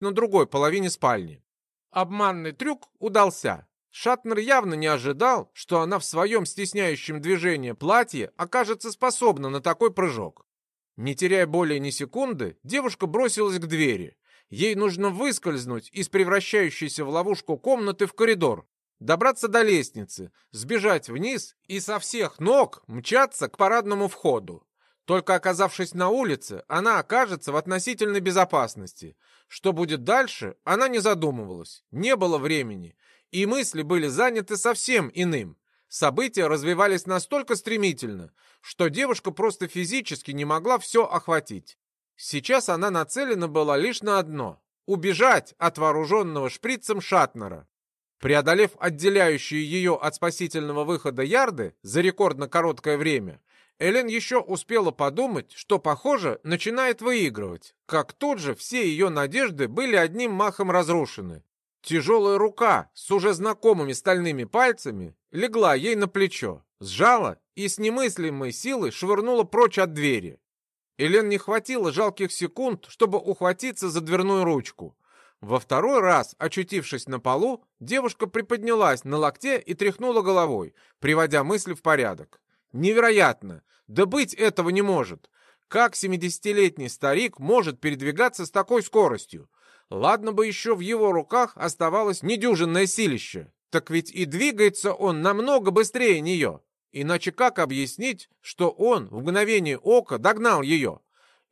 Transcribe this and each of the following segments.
на другой половине спальни. Обманный трюк удался. Шатнер явно не ожидал, что она в своем стесняющем движении платье окажется способна на такой прыжок. Не теряя более ни секунды, девушка бросилась к двери. Ей нужно выскользнуть из превращающейся в ловушку комнаты в коридор, добраться до лестницы, сбежать вниз и со всех ног мчаться к парадному входу. Только оказавшись на улице, она окажется в относительной безопасности. Что будет дальше, она не задумывалась, не было времени, и мысли были заняты совсем иным. События развивались настолько стремительно, что девушка просто физически не могла все охватить. Сейчас она нацелена была лишь на одно — убежать от вооруженного шприцем Шатнера. Преодолев отделяющие ее от спасительного выхода ярды за рекордно короткое время, Элен еще успела подумать, что, похоже, начинает выигрывать, как тут же все ее надежды были одним махом разрушены. Тяжелая рука с уже знакомыми стальными пальцами легла ей на плечо, сжала и с немыслимой силой швырнула прочь от двери. Элен не хватило жалких секунд, чтобы ухватиться за дверную ручку. Во второй раз, очутившись на полу, девушка приподнялась на локте и тряхнула головой, приводя мысли в порядок. Невероятно! Да быть этого не может! Как семидесятилетний старик может передвигаться с такой скоростью? Ладно бы еще в его руках оставалось недюжинное силище. Так ведь и двигается он намного быстрее нее. Иначе как объяснить, что он в мгновение ока догнал ее?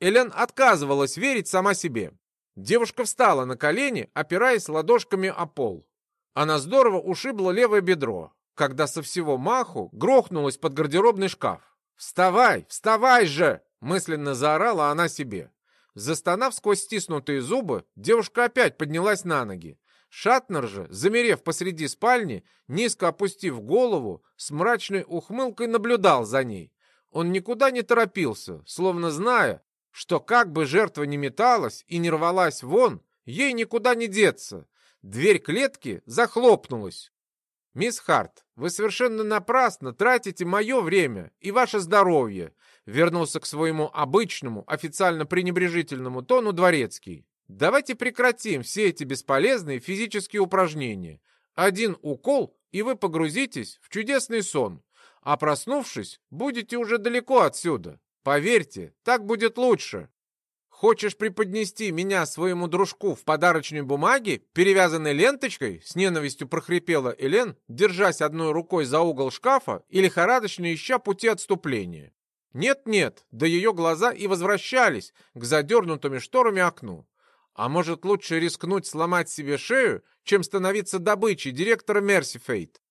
Элен отказывалась верить сама себе. Девушка встала на колени, опираясь ладошками о пол. Она здорово ушибла левое бедро, когда со всего маху грохнулась под гардеробный шкаф. «Вставай, вставай же!» — мысленно заорала она себе. Застонав сквозь стиснутые зубы, девушка опять поднялась на ноги. Шатнер же, замерев посреди спальни, низко опустив голову, с мрачной ухмылкой наблюдал за ней. Он никуда не торопился, словно зная, что как бы жертва не металась и не рвалась вон, ей никуда не деться. Дверь клетки захлопнулась. «Мисс Харт, вы совершенно напрасно тратите мое время и ваше здоровье», вернулся к своему обычному, официально пренебрежительному тону дворецкий. Давайте прекратим все эти бесполезные физические упражнения. Один укол, и вы погрузитесь в чудесный сон. А проснувшись, будете уже далеко отсюда. Поверьте, так будет лучше. Хочешь преподнести меня своему дружку в подарочной бумаге, перевязанной ленточкой? С ненавистью прохрипела Элен, держась одной рукой за угол шкафа и лихорадочно ища пути отступления. Нет-нет, до ее глаза и возвращались к задернутыми шторами окну. А может, лучше рискнуть сломать себе шею, чем становиться добычей директора Мерсифейт?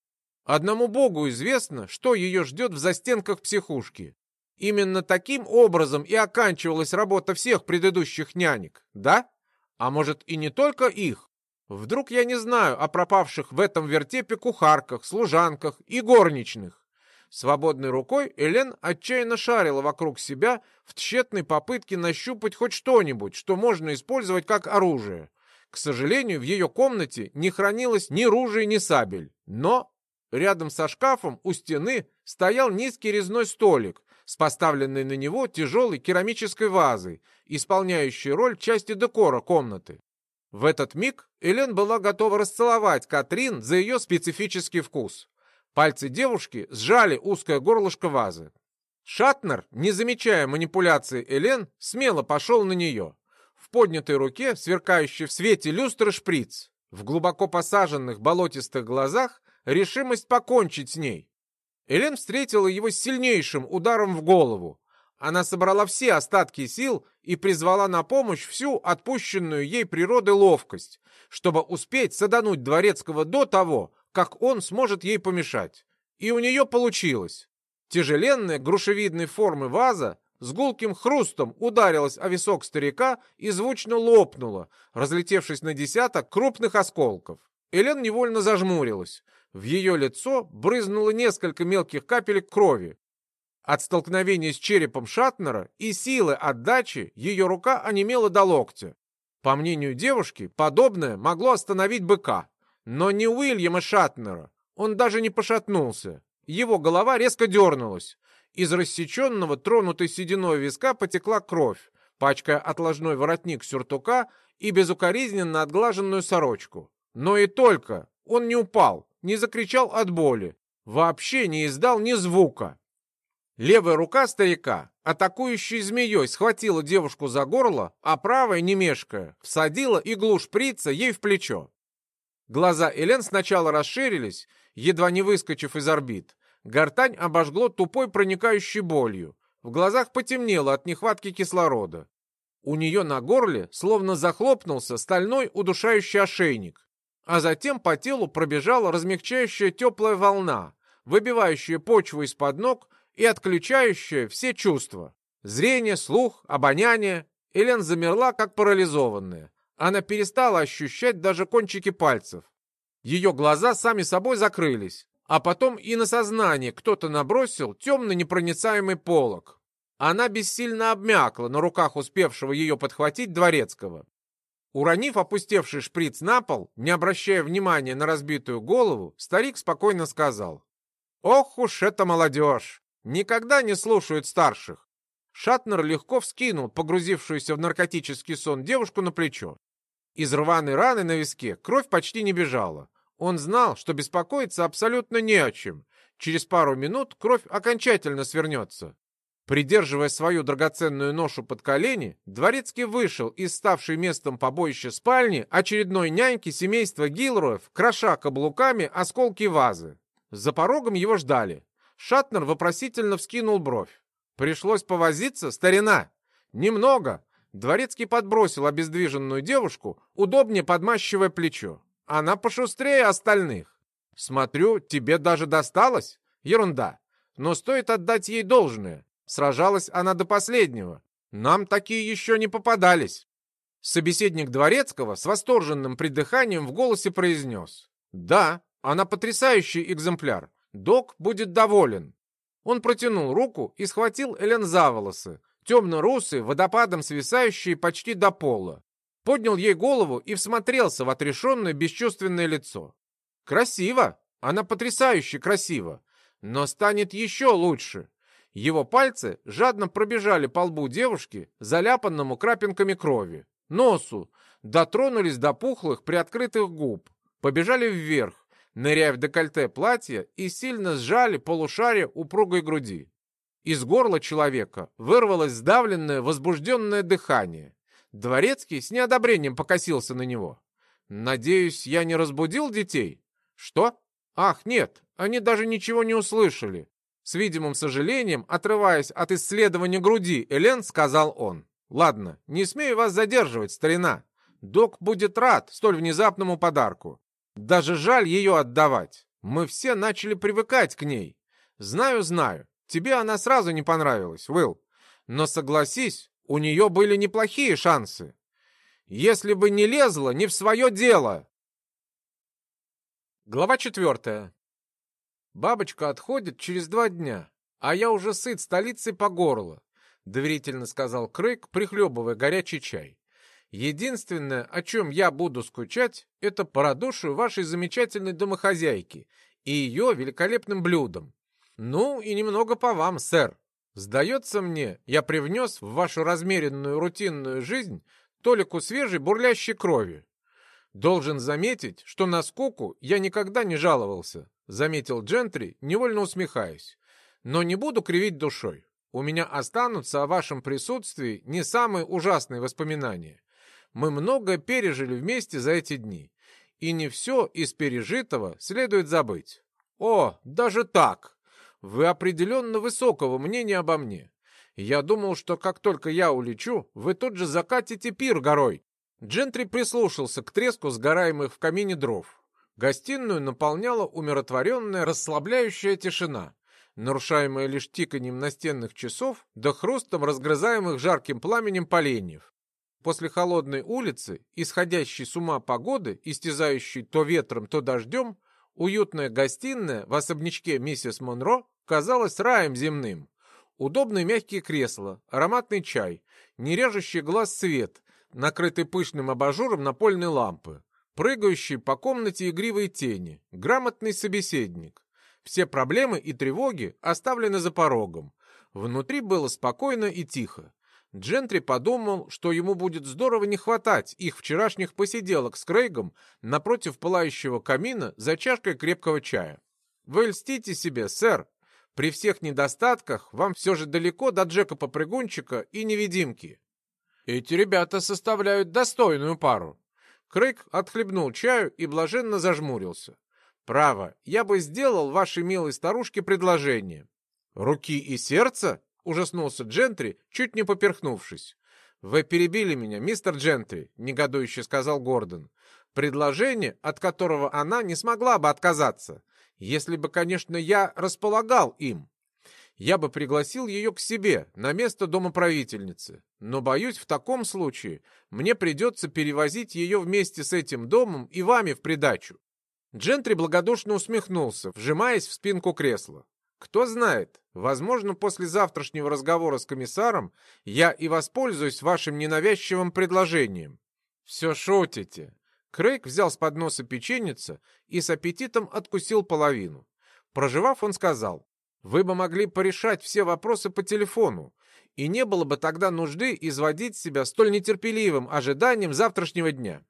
Одному богу известно, что ее ждет в застенках психушки. Именно таким образом и оканчивалась работа всех предыдущих нянек, да? А может, и не только их? Вдруг я не знаю о пропавших в этом вертепе кухарках, служанках и горничных? Свободной рукой Элен отчаянно шарила вокруг себя в тщетной попытке нащупать хоть что-нибудь, что можно использовать как оружие. К сожалению, в ее комнате не хранилось ни ружей, ни сабель. Но рядом со шкафом у стены стоял низкий резной столик с поставленной на него тяжелой керамической вазой, исполняющей роль части декора комнаты. В этот миг Элен была готова расцеловать Катрин за ее специфический вкус. Пальцы девушки сжали узкое горлышко вазы. Шатнер, не замечая манипуляции Элен, смело пошел на нее. В поднятой руке, сверкающий в свете люстры шприц. В глубоко посаженных болотистых глазах решимость покончить с ней. Элен встретила его сильнейшим ударом в голову. Она собрала все остатки сил и призвала на помощь всю отпущенную ей природой ловкость, чтобы успеть садануть Дворецкого до того, как он сможет ей помешать. И у нее получилось. Тяжеленная грушевидной формы ваза с гулким хрустом ударилась о висок старика и звучно лопнула, разлетевшись на десяток крупных осколков. Элен невольно зажмурилась. В ее лицо брызнуло несколько мелких капелек крови. От столкновения с черепом Шатнера и силы отдачи ее рука онемела до локтя. По мнению девушки, подобное могло остановить быка. Но не Уильяма Шатнера. Он даже не пошатнулся. Его голова резко дернулась. Из рассеченного, тронутой сединой виска потекла кровь, пачкая отложной воротник сюртука и безукоризненно отглаженную сорочку. Но и только. Он не упал, не закричал от боли, вообще не издал ни звука. Левая рука старика, атакующей змеей, схватила девушку за горло, а правая, не мешкая, всадила иглу шприца ей в плечо. Глаза Элен сначала расширились, едва не выскочив из орбит. Гортань обожгло тупой проникающей болью. В глазах потемнело от нехватки кислорода. У нее на горле словно захлопнулся стальной удушающий ошейник. А затем по телу пробежала размягчающая теплая волна, выбивающая почву из-под ног и отключающая все чувства. Зрение, слух, обоняние. Элен замерла, как парализованная. Она перестала ощущать даже кончики пальцев. Ее глаза сами собой закрылись, а потом и на сознание кто-то набросил темный непроницаемый полог. Она бессильно обмякла на руках успевшего ее подхватить дворецкого. Уронив опустевший шприц на пол, не обращая внимания на разбитую голову, старик спокойно сказал. «Ох уж это молодежь! Никогда не слушают старших!» Шатнер легко вскинул погрузившуюся в наркотический сон девушку на плечо. Из рваной раны на виске кровь почти не бежала. Он знал, что беспокоиться абсолютно не о чем. Через пару минут кровь окончательно свернется. Придерживая свою драгоценную ношу под колени, Дворецкий вышел из ставшей местом побоища спальни очередной няньки семейства Гилроев, кроша каблуками осколки вазы. За порогом его ждали. Шатнер вопросительно вскинул бровь. «Пришлось повозиться, старина?» «Немного». Дворецкий подбросил обездвиженную девушку, удобнее подмащивая плечо. «Она пошустрее остальных». «Смотрю, тебе даже досталось?» «Ерунда. Но стоит отдать ей должное. Сражалась она до последнего. Нам такие еще не попадались. Собеседник Дворецкого с восторженным придыханием в голосе произнес. «Да, она потрясающий экземпляр. Док будет доволен». Он протянул руку и схватил Элен за волосы, темно-русые, водопадом свисающие почти до пола. Поднял ей голову и всмотрелся в отрешенное бесчувственное лицо. «Красиво! Она потрясающе красива! Но станет еще лучше!» Его пальцы жадно пробежали по лбу девушки, заляпанному крапинками крови, носу, дотронулись до пухлых приоткрытых губ, побежали вверх, ныряя в декольте платья и сильно сжали полушарие упругой груди. Из горла человека вырвалось сдавленное, возбужденное дыхание. Дворецкий с неодобрением покосился на него. «Надеюсь, я не разбудил детей?» «Что? Ах, нет, они даже ничего не услышали. С видимым сожалением, отрываясь от исследования груди, Элен сказал он. «Ладно, не смею вас задерживать, старина. Док будет рад столь внезапному подарку. Даже жаль ее отдавать. Мы все начали привыкать к ней. Знаю, знаю, тебе она сразу не понравилась, Уилл. Но согласись, у нее были неплохие шансы. Если бы не лезла не в свое дело!» Глава четвертая. Бабочка отходит через два дня, а я уже сыт столицей по горло, доверительно сказал Крейг, прихлебывая горячий чай. Единственное, о чем я буду скучать, это по вашей замечательной домохозяйки и ее великолепным блюдом. Ну и немного по вам, сэр. Сдается мне, я привнес в вашу размеренную рутинную жизнь толику свежей бурлящей крови. Должен заметить, что на скуку я никогда не жаловался. — заметил Джентри, невольно усмехаясь. «Но не буду кривить душой. У меня останутся о вашем присутствии не самые ужасные воспоминания. Мы много пережили вместе за эти дни, и не все из пережитого следует забыть. О, даже так! Вы определенно высокого мнения обо мне. Я думал, что как только я улечу, вы тут же закатите пир горой». Джентри прислушался к треску сгораемых в камине дров. Гостиную наполняла умиротворенная, расслабляющая тишина, нарушаемая лишь тиканьем настенных часов да хрустом разгрызаемых жарким пламенем поленьев. После холодной улицы, исходящей с ума погоды, истязающей то ветром, то дождем, уютная гостиная в особнячке миссис Монро казалась раем земным. Удобные мягкие кресла, ароматный чай, нережущий глаз свет, накрытый пышным абажуром напольной лампы, прыгающий по комнате игривые тени, грамотный собеседник. Все проблемы и тревоги оставлены за порогом. Внутри было спокойно и тихо. Джентри подумал, что ему будет здорово не хватать их вчерашних посиделок с Крейгом напротив пылающего камина за чашкой крепкого чая. «Вы льстите себе, сэр. При всех недостатках вам все же далеко до Джека-попрыгунчика и невидимки. Эти ребята составляют достойную пару». Крейг отхлебнул чаю и блаженно зажмурился. «Право, я бы сделал вашей милой старушке предложение». «Руки и сердце?» ужаснулся Джентри, чуть не поперхнувшись. «Вы перебили меня, мистер Джентри», — негодующе сказал Гордон. «Предложение, от которого она не смогла бы отказаться, если бы, конечно, я располагал им. Я бы пригласил ее к себе на место домоправительницы, но, боюсь, в таком случае мне придется перевозить ее вместе с этим домом и вами в придачу». Джентри благодушно усмехнулся, вжимаясь в спинку кресла. Кто знает, возможно, после завтрашнего разговора с комиссаром я и воспользуюсь вашим ненавязчивым предложением. Все шутите. Крейг взял с подноса печеница и с аппетитом откусил половину. Проживав, он сказал, вы бы могли порешать все вопросы по телефону, и не было бы тогда нужды изводить себя столь нетерпеливым ожиданием завтрашнего дня.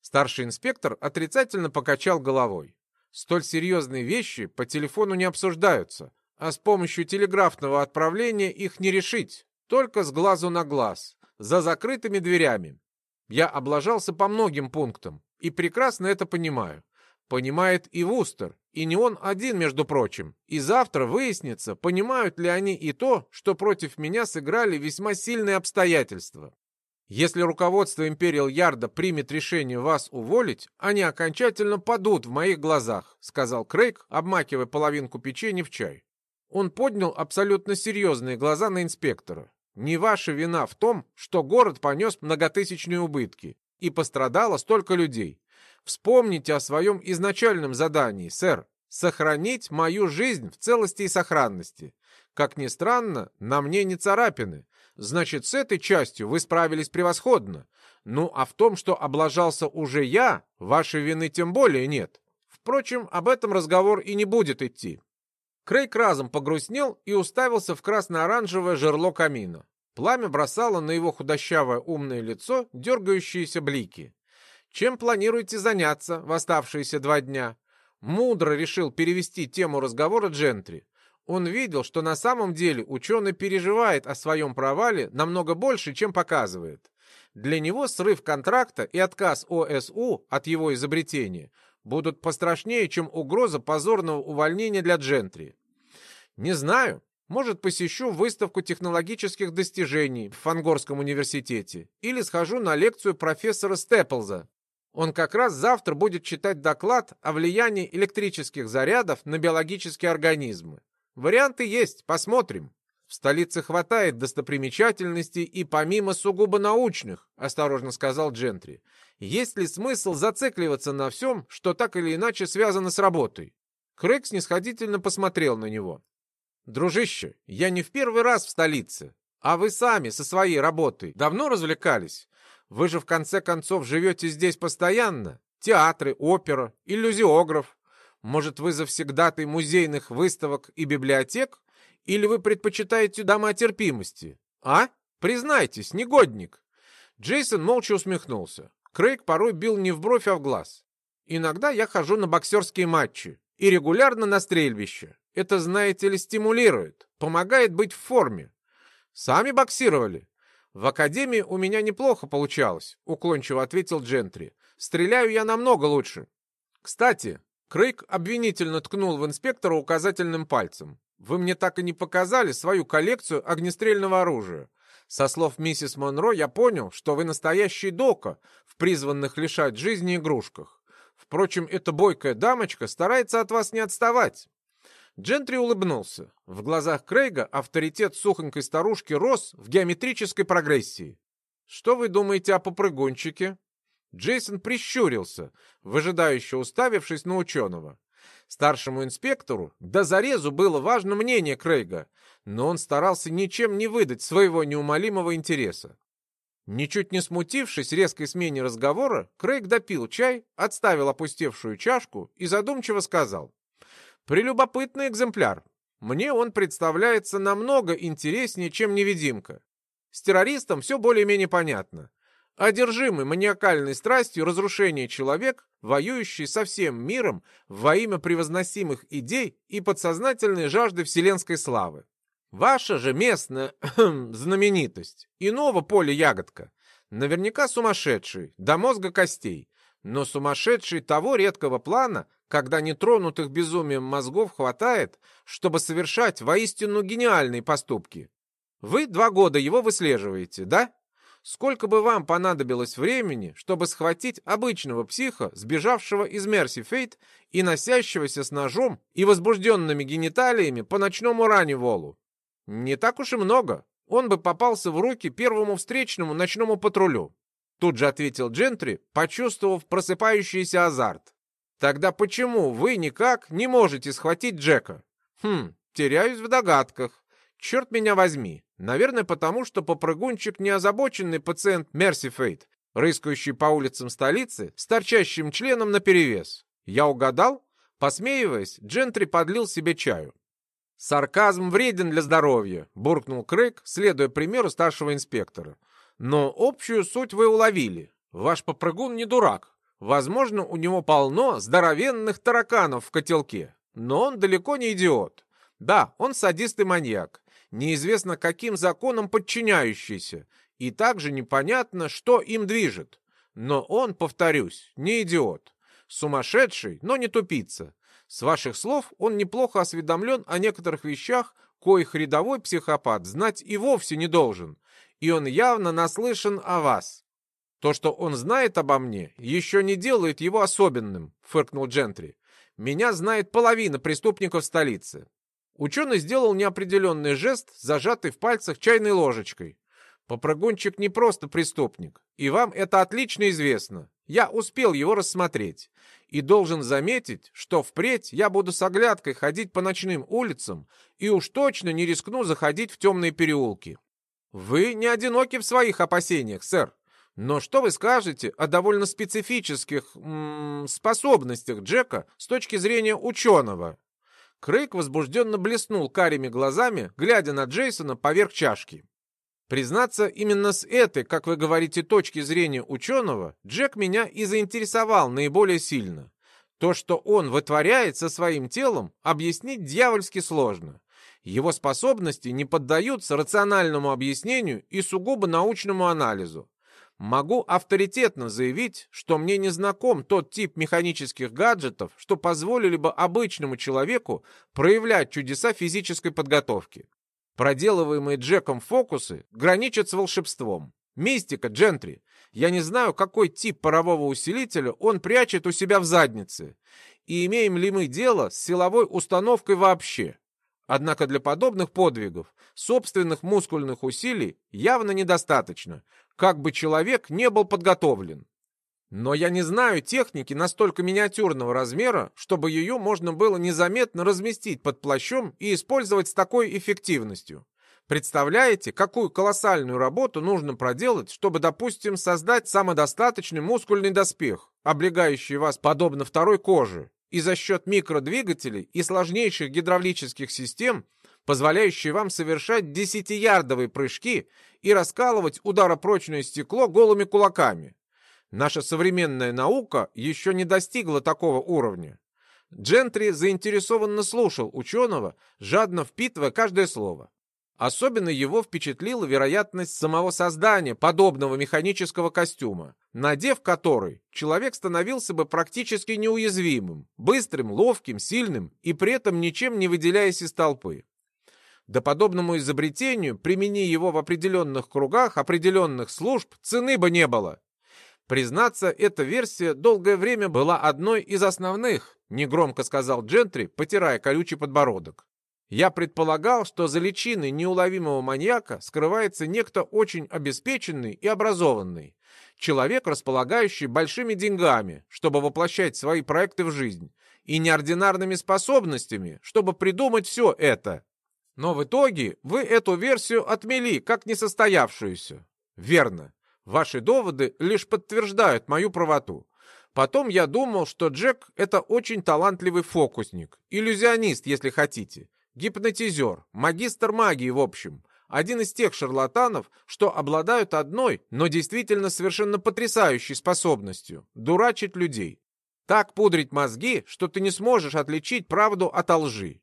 Старший инспектор отрицательно покачал головой. Столь серьезные вещи по телефону не обсуждаются, а с помощью телеграфного отправления их не решить, только с глазу на глаз, за закрытыми дверями. Я облажался по многим пунктам и прекрасно это понимаю. Понимает и Вустер, и не он один, между прочим. И завтра выяснится, понимают ли они и то, что против меня сыграли весьма сильные обстоятельства. Если руководство Империал Ярда примет решение вас уволить, они окончательно падут в моих глазах», — сказал Крейг, обмакивая половинку печенья в чай. Он поднял абсолютно серьезные глаза на инспектора. «Не ваша вина в том, что город понес многотысячные убытки, и пострадало столько людей. Вспомните о своем изначальном задании, сэр. Сохранить мою жизнь в целости и сохранности. Как ни странно, на мне не царапины, Значит, с этой частью вы справились превосходно. Ну, а в том, что облажался уже я, вашей вины тем более нет. Впрочем, об этом разговор и не будет идти. Крейг разом погрустнел и уставился в красно-оранжевое жерло камина. Пламя бросало на его худощавое умное лицо дергающиеся блики. Чем планируете заняться в оставшиеся два дня? Мудро решил перевести тему разговора Джентри. Он видел, что на самом деле ученый переживает о своем провале намного больше, чем показывает. Для него срыв контракта и отказ ОСУ от его изобретения будут пострашнее, чем угроза позорного увольнения для Джентри. Не знаю, может, посещу выставку технологических достижений в Фангорском университете или схожу на лекцию профессора Степлза. Он как раз завтра будет читать доклад о влиянии электрических зарядов на биологические организмы. Варианты есть, посмотрим. В столице хватает достопримечательностей и помимо сугубо научных, осторожно сказал Джентри. Есть ли смысл зацикливаться на всем, что так или иначе связано с работой? Крэг снисходительно посмотрел на него. «Дружище, я не в первый раз в столице, а вы сами со своей работой давно развлекались? Вы же в конце концов живете здесь постоянно. Театры, опера, иллюзиограф. Может, вы завсегдатый музейных выставок и библиотек? Или вы предпочитаете дома терпимости? А? Признайтесь, негодник!» Джейсон молча усмехнулся. Крейг порой бил не в бровь, а в глаз. «Иногда я хожу на боксерские матчи и регулярно на стрельбище. Это, знаете ли, стимулирует, помогает быть в форме. Сами боксировали?» «В академии у меня неплохо получалось», — уклончиво ответил Джентри. «Стреляю я намного лучше. Кстати, Крейг обвинительно ткнул в инспектора указательным пальцем. «Вы мне так и не показали свою коллекцию огнестрельного оружия. Со слов миссис Монро я понял, что вы настоящий дока в призванных лишать жизни игрушках. Впрочем, эта бойкая дамочка старается от вас не отставать». Джентри улыбнулся. В глазах Крейга авторитет сухонькой старушки рос в геометрической прогрессии. «Что вы думаете о попрыгунчике?» Джейсон прищурился, выжидающе уставившись на ученого. Старшему инспектору до зарезу было важно мнение Крейга, но он старался ничем не выдать своего неумолимого интереса. Ничуть не смутившись резкой смене разговора, Крейг допил чай, отставил опустевшую чашку и задумчиво сказал. «Прелюбопытный экземпляр. Мне он представляется намного интереснее, чем невидимка. С террористом все более-менее понятно. Одержимый маниакальной страстью разрушения человек, воюющий со всем миром во имя превозносимых идей и подсознательной жажды вселенской славы. Ваша же местная знаменитость, иного поля ягодка, наверняка сумасшедший, до мозга костей, но сумасшедший того редкого плана, когда нетронутых безумием мозгов хватает, чтобы совершать воистину гениальные поступки. Вы два года его выслеживаете, да? Сколько бы вам понадобилось времени, чтобы схватить обычного психа, сбежавшего из Мерси Фейт и носящегося с ножом и возбужденными гениталиями по ночному ране Волу? Не так уж и много. Он бы попался в руки первому встречному ночному патрулю. Тут же ответил Джентри, почувствовав просыпающийся азарт. Тогда почему вы никак не можете схватить Джека? Хм, теряюсь в догадках. Черт меня возьми. Наверное, потому что попрыгунчик не озабоченный пациент Мерси Фейт, рыскающий по улицам столицы с торчащим членом наперевес. Я угадал? Посмеиваясь, Джентри подлил себе чаю. «Сарказм вреден для здоровья», — буркнул Крейг, следуя примеру старшего инспектора. «Но общую суть вы уловили. Ваш попрыгун не дурак. Возможно, у него полно здоровенных тараканов в котелке, но он далеко не идиот. Да, он садист и маньяк, неизвестно каким законом подчиняющийся, и также непонятно, что им движет. Но он, повторюсь, не идиот. Сумасшедший, но не тупица. С ваших слов, он неплохо осведомлен о некоторых вещах, коих рядовой психопат знать и вовсе не должен. И он явно наслышан о вас. То, что он знает обо мне, еще не делает его особенным, фыркнул Джентри. Меня знает половина преступников столицы. Ученый сделал неопределенный жест, зажатый в пальцах чайной ложечкой. Попрыгунчик не просто преступник, и вам это отлично известно. Я успел его рассмотреть. И должен заметить, что впредь я буду с оглядкой ходить по ночным улицам и уж точно не рискну заходить в темные переулки. Вы не одиноки в своих опасениях, сэр. Но что вы скажете о довольно специфических способностях Джека с точки зрения ученого? Крейг возбужденно блеснул карими глазами, глядя на Джейсона поверх чашки. Признаться, именно с этой, как вы говорите, точки зрения ученого, Джек меня и заинтересовал наиболее сильно. То, что он вытворяет со своим телом, объяснить дьявольски сложно. Его способности не поддаются рациональному объяснению и сугубо научному анализу. Могу авторитетно заявить, что мне не знаком тот тип механических гаджетов, что позволили бы обычному человеку проявлять чудеса физической подготовки. Проделываемые Джеком фокусы граничат с волшебством. Мистика, джентри. Я не знаю, какой тип парового усилителя он прячет у себя в заднице. И имеем ли мы дело с силовой установкой вообще. Однако для подобных подвигов собственных мускульных усилий явно недостаточно, как бы человек не был подготовлен. Но я не знаю техники настолько миниатюрного размера, чтобы ее можно было незаметно разместить под плащом и использовать с такой эффективностью. Представляете, какую колоссальную работу нужно проделать, чтобы, допустим, создать самодостаточный мускульный доспех, облегающий вас подобно второй коже, и за счет микродвигателей и сложнейших гидравлических систем позволяющий вам совершать десятиярдовые прыжки и раскалывать ударопрочное стекло голыми кулаками. Наша современная наука еще не достигла такого уровня. Джентри заинтересованно слушал ученого, жадно впитывая каждое слово. Особенно его впечатлила вероятность самого создания подобного механического костюма, надев который, человек становился бы практически неуязвимым, быстрым, ловким, сильным и при этом ничем не выделяясь из толпы. Да подобному изобретению, примени его в определенных кругах, определенных служб, цены бы не было. Признаться, эта версия долгое время была одной из основных, негромко сказал Джентри, потирая колючий подбородок. Я предполагал, что за личиной неуловимого маньяка скрывается некто очень обеспеченный и образованный. Человек, располагающий большими деньгами, чтобы воплощать свои проекты в жизнь, и неординарными способностями, чтобы придумать все это. Но в итоге вы эту версию отмели как несостоявшуюся. Верно. Ваши доводы лишь подтверждают мою правоту. Потом я думал, что Джек — это очень талантливый фокусник, иллюзионист, если хотите, гипнотизер, магистр магии, в общем. один из тех шарлатанов, что обладают одной, но действительно совершенно потрясающей способностью – дурачить людей. Так пудрить мозги, что ты не сможешь отличить правду от лжи.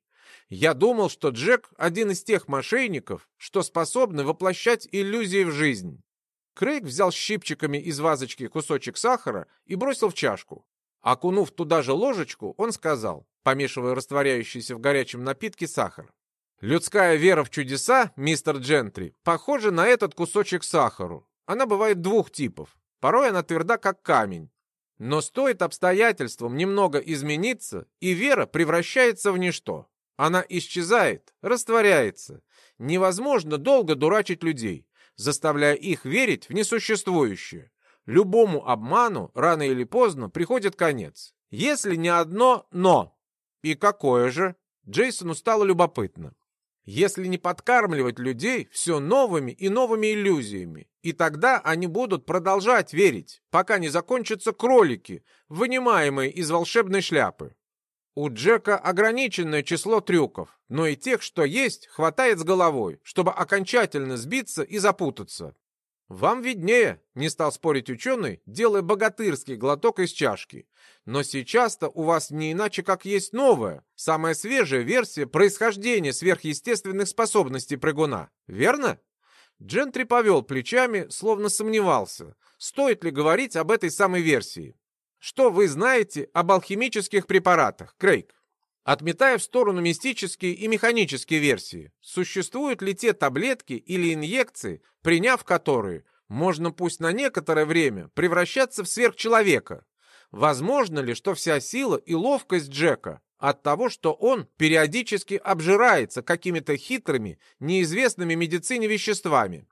Я думал, что Джек – один из тех мошенников, что способны воплощать иллюзии в жизнь. Крейг взял щипчиками из вазочки кусочек сахара и бросил в чашку. Окунув туда же ложечку, он сказал, помешивая растворяющийся в горячем напитке сахар. «Людская вера в чудеса, мистер Джентри, похожа на этот кусочек сахару. Она бывает двух типов. Порой она тверда, как камень. Но стоит обстоятельствам немного измениться, и вера превращается в ничто. Она исчезает, растворяется. Невозможно долго дурачить людей, заставляя их верить в несуществующее. Любому обману рано или поздно приходит конец. Если не одно «но». И какое же? Джейсону стало любопытно. Если не подкармливать людей все новыми и новыми иллюзиями, и тогда они будут продолжать верить, пока не закончатся кролики, вынимаемые из волшебной шляпы. У Джека ограниченное число трюков, но и тех, что есть, хватает с головой, чтобы окончательно сбиться и запутаться. «Вам виднее», — не стал спорить ученый, делая богатырский глоток из чашки. «Но сейчас-то у вас не иначе, как есть новая, самая свежая версия происхождения сверхъестественных способностей прыгуна, верно?» Джентри повел плечами, словно сомневался, стоит ли говорить об этой самой версии. «Что вы знаете об алхимических препаратах, Крейг?» Отметая в сторону мистические и механические версии, существуют ли те таблетки или инъекции, приняв которые, можно пусть на некоторое время превращаться в сверхчеловека? Возможно ли, что вся сила и ловкость Джека от того, что он периодически обжирается какими-то хитрыми, неизвестными медицине веществами?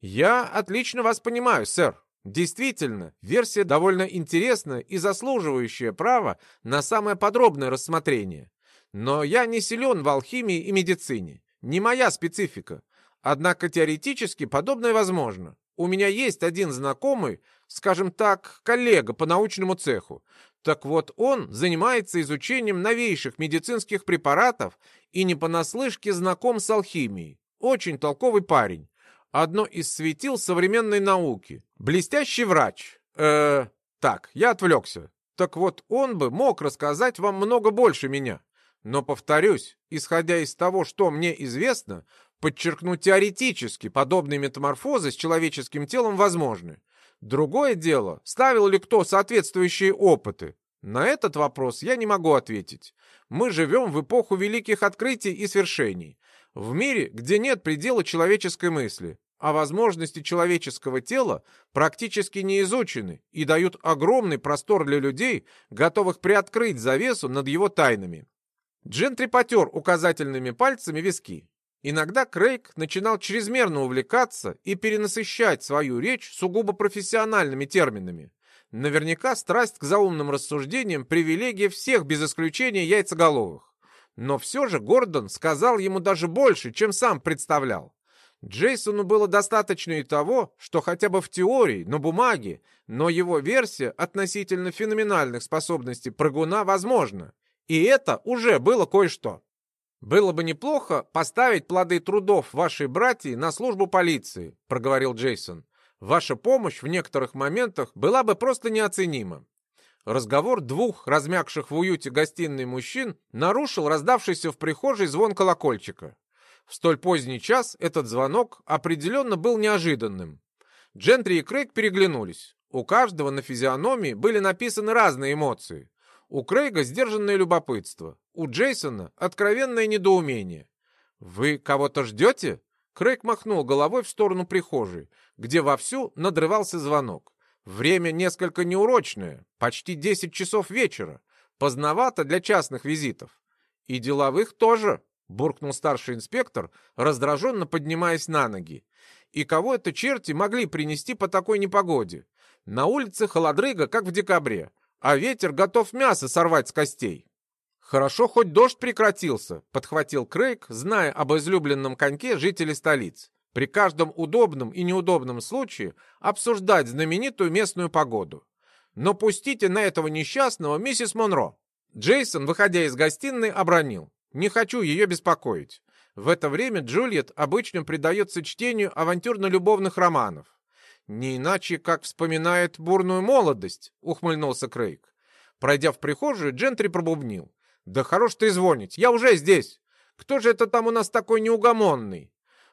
Я отлично вас понимаю, сэр. Действительно, версия довольно интересная и заслуживающая права на самое подробное рассмотрение. Но я не силен в алхимии и медицине. Не моя специфика. Однако теоретически подобное возможно. У меня есть один знакомый, скажем так, коллега по научному цеху. Так вот, он занимается изучением новейших медицинских препаратов и не понаслышке знаком с алхимией. Очень толковый парень одно из светил современной науки. Блестящий врач. Э, так, я отвлекся. Так вот, он бы мог рассказать вам много больше меня. Но, повторюсь, исходя из того, что мне известно, подчеркну теоретически, подобные метаморфозы с человеческим телом возможны. Другое дело, ставил ли кто соответствующие опыты. На этот вопрос я не могу ответить. Мы живем в эпоху великих открытий и свершений. В мире, где нет предела человеческой мысли а возможности человеческого тела практически не изучены и дают огромный простор для людей, готовых приоткрыть завесу над его тайнами. Джентри потер указательными пальцами виски. Иногда Крейг начинал чрезмерно увлекаться и перенасыщать свою речь сугубо профессиональными терминами. Наверняка страсть к заумным рассуждениям – привилегия всех без исключения яйцеголовых. Но все же Гордон сказал ему даже больше, чем сам представлял. Джейсону было достаточно и того, что хотя бы в теории, на бумаге, но его версия относительно феноменальных способностей прыгуна возможна. И это уже было кое-что. «Было бы неплохо поставить плоды трудов вашей братьи на службу полиции», — проговорил Джейсон. «Ваша помощь в некоторых моментах была бы просто неоценима». Разговор двух размягших в уюте гостиной мужчин нарушил раздавшийся в прихожей звон колокольчика. В столь поздний час этот звонок определенно был неожиданным. Джентри и Крейг переглянулись. У каждого на физиономии были написаны разные эмоции. У Крейга сдержанное любопытство, у Джейсона откровенное недоумение. «Вы кого-то ждете?» Крейг махнул головой в сторону прихожей, где вовсю надрывался звонок. Время несколько неурочное, почти 10 часов вечера. Поздновато для частных визитов. И деловых тоже, — буркнул старший инспектор, раздраженно поднимаясь на ноги. «И кого это черти могли принести по такой непогоде? На улице холодрыга, как в декабре, а ветер готов мясо сорвать с костей». «Хорошо, хоть дождь прекратился», — подхватил Крейг, зная об излюбленном коньке жителей столиц. При каждом удобном и неудобном случае обсуждать знаменитую местную погоду. «Но пустите на этого несчастного миссис Монро». Джейсон, выходя из гостиной, обронил. Не хочу ее беспокоить. В это время Джульет обычно предается чтению авантюрно-любовных романов. «Не иначе, как вспоминает бурную молодость», — ухмыльнулся Крейг. Пройдя в прихожую, Джентри пробубнил. «Да хорош ты звонить, я уже здесь! Кто же это там у нас такой неугомонный?»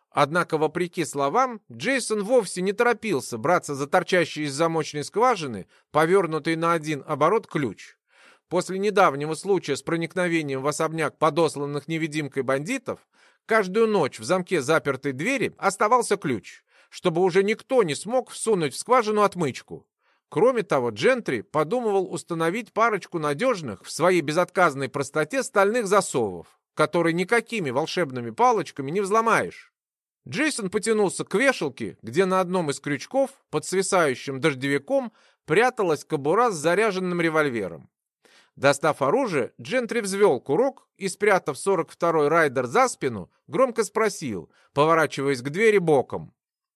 Однако, вопреки словам, Джейсон вовсе не торопился браться за торчащий из замочной скважины, повернутый на один оборот ключ. После недавнего случая с проникновением в особняк подосланных невидимкой бандитов, каждую ночь в замке запертой двери оставался ключ, чтобы уже никто не смог всунуть в скважину отмычку. Кроме того, Джентри подумывал установить парочку надежных в своей безотказной простоте стальных засовов, которые никакими волшебными палочками не взломаешь. Джейсон потянулся к вешалке, где на одном из крючков, под свисающим дождевиком, пряталась кобура с заряженным револьвером. Достав оружие, Джентри взвел курок и, спрятав 42-й райдер за спину, громко спросил, поворачиваясь к двери боком.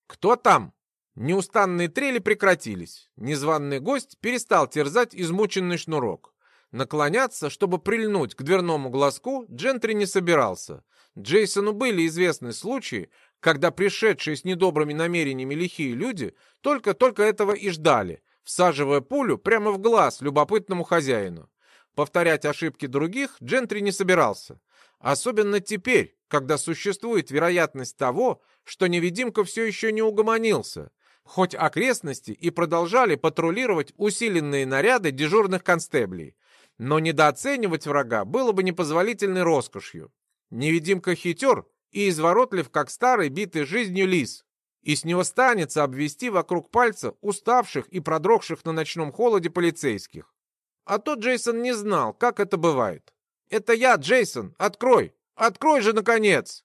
«Кто там?» Неустанные трели прекратились. Незваный гость перестал терзать измученный шнурок. Наклоняться, чтобы прильнуть к дверному глазку, Джентри не собирался. Джейсону были известны случаи, когда пришедшие с недобрыми намерениями лихие люди только-только этого и ждали, всаживая пулю прямо в глаз любопытному хозяину. Повторять ошибки других Джентри не собирался. Особенно теперь, когда существует вероятность того, что невидимка все еще не угомонился, хоть окрестности и продолжали патрулировать усиленные наряды дежурных констеблей. Но недооценивать врага было бы непозволительной роскошью. Невидимка хитер и изворотлив, как старый, битый жизнью лис. И с него станется обвести вокруг пальца уставших и продрогших на ночном холоде полицейских. А то Джейсон не знал, как это бывает. «Это я, Джейсон! Открой! Открой же, наконец!»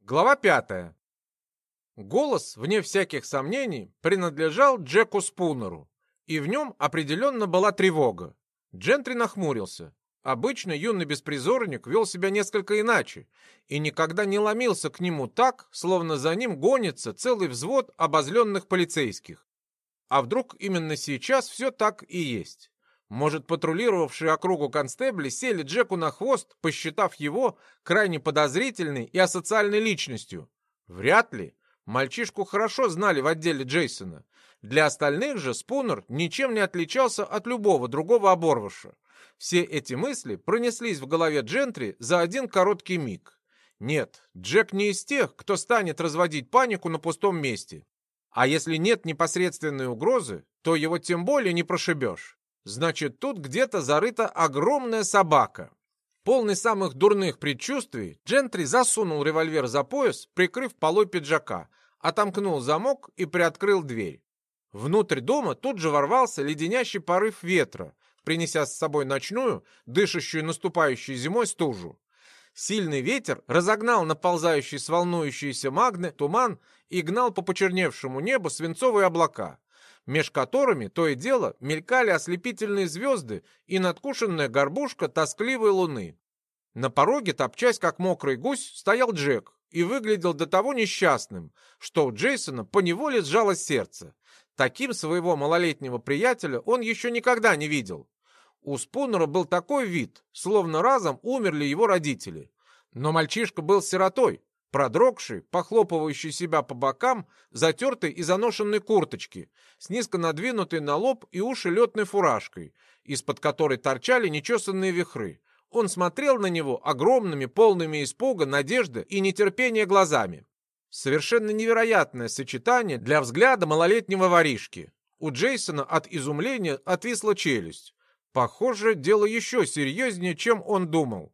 Глава пятая. Голос, вне всяких сомнений, принадлежал Джеку Спунеру, и в нем определенно была тревога. Джентри нахмурился. Обычно юный беспризорник вел себя несколько иначе и никогда не ломился к нему так, словно за ним гонится целый взвод обозленных полицейских. А вдруг именно сейчас все так и есть? Может, патрулировавшие округу констебли сели Джеку на хвост, посчитав его крайне подозрительной и асоциальной личностью? Вряд ли. Мальчишку хорошо знали в отделе Джейсона. Для остальных же Спунер ничем не отличался от любого другого оборвыша. Все эти мысли пронеслись в голове Джентри за один короткий миг. Нет, Джек не из тех, кто станет разводить панику на пустом месте. А если нет непосредственной угрозы, то его тем более не прошибешь. Значит, тут где-то зарыта огромная собака. Полный самых дурных предчувствий, Джентри засунул револьвер за пояс, прикрыв полой пиджака, отомкнул замок и приоткрыл дверь. Внутрь дома тут же ворвался леденящий порыв ветра, принеся с собой ночную, дышащую наступающей зимой стужу. Сильный ветер разогнал наползающий с волнующейся магны туман и гнал по почерневшему небу свинцовые облака, меж которыми то и дело мелькали ослепительные звезды и надкушенная горбушка тоскливой луны. На пороге, топчась как мокрый гусь, стоял Джек и выглядел до того несчастным, что у Джейсона поневоле сжалось сердце. Таким своего малолетнего приятеля он еще никогда не видел. У Спунера был такой вид, словно разом умерли его родители. Но мальчишка был сиротой, продрогший, похлопывающий себя по бокам, затертой и заношенной курточки, с низко надвинутой на лоб и уши летной фуражкой, из-под которой торчали нечесанные вихры. Он смотрел на него огромными, полными испуга, надежды и нетерпения глазами. Совершенно невероятное сочетание для взгляда малолетнего воришки. У Джейсона от изумления отвисла челюсть. Похоже, дело еще серьезнее, чем он думал.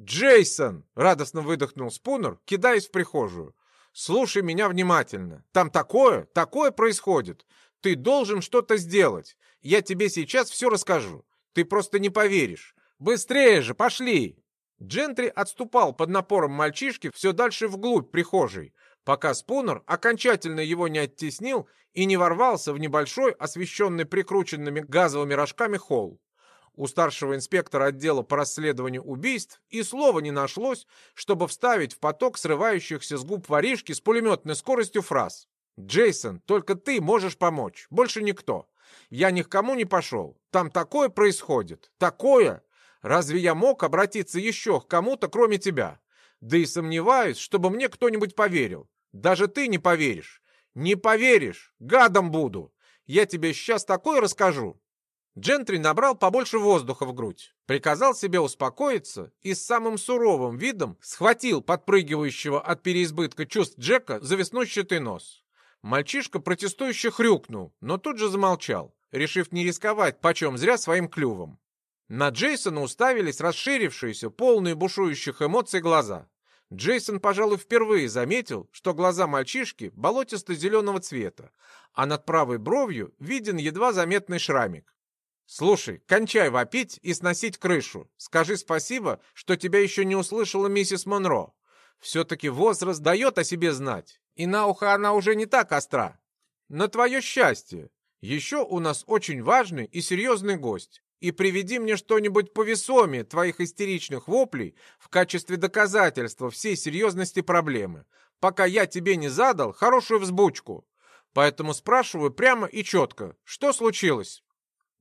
«Джейсон!» — радостно выдохнул Спунер, кидаясь в прихожую. «Слушай меня внимательно. Там такое, такое происходит. Ты должен что-то сделать. Я тебе сейчас все расскажу. Ты просто не поверишь. Быстрее же, пошли!» Джентри отступал под напором мальчишки все дальше вглубь прихожей, пока Спунер окончательно его не оттеснил и не ворвался в небольшой, освещенный прикрученными газовыми рожками холл. У старшего инспектора отдела по расследованию убийств и слова не нашлось, чтобы вставить в поток срывающихся с губ воришки с пулеметной скоростью фраз. «Джейсон, только ты можешь помочь, больше никто. Я ни к кому не пошел. Там такое происходит, такое. Разве я мог обратиться еще к кому-то, кроме тебя? Да и сомневаюсь, чтобы мне кто-нибудь поверил. Даже ты не поверишь. Не поверишь, гадом буду. Я тебе сейчас такое расскажу. Джентри набрал побольше воздуха в грудь, приказал себе успокоиться и с самым суровым видом схватил подпрыгивающего от переизбытка чувств Джека за веснущатый нос. Мальчишка протестующе хрюкнул, но тут же замолчал, решив не рисковать почем зря своим клювом. На Джейсона уставились расширившиеся, полные бушующих эмоций глаза. Джейсон, пожалуй, впервые заметил, что глаза мальчишки болотисто-зеленого цвета, а над правой бровью виден едва заметный шрамик. «Слушай, кончай вопить и сносить крышу. Скажи спасибо, что тебя еще не услышала миссис Монро. Все-таки возраст дает о себе знать, и на ухо она уже не так остра. На твое счастье. Еще у нас очень важный и серьезный гость. И приведи мне что-нибудь повесомее твоих истеричных воплей в качестве доказательства всей серьезности проблемы, пока я тебе не задал хорошую взбучку. Поэтому спрашиваю прямо и четко, что случилось?»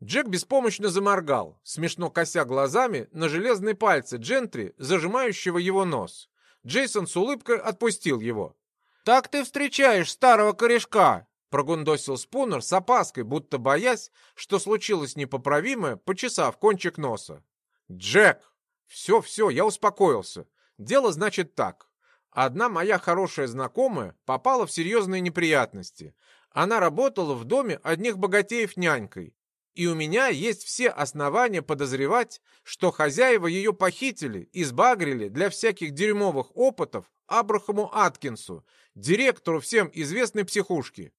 Джек беспомощно заморгал, смешно кося глазами на железные пальцы Джентри, зажимающего его нос. Джейсон с улыбкой отпустил его. «Так ты встречаешь старого корешка!» прогундосил Спунер с опаской, будто боясь, что случилось непоправимое, почесав кончик носа. «Джек! Все-все, я успокоился. Дело значит так. Одна моя хорошая знакомая попала в серьезные неприятности. Она работала в доме одних богатеев нянькой, и у меня есть все основания подозревать, что хозяева ее похитили и сбагрили для всяких дерьмовых опытов Абрахаму Аткинсу, директору всем известной психушки.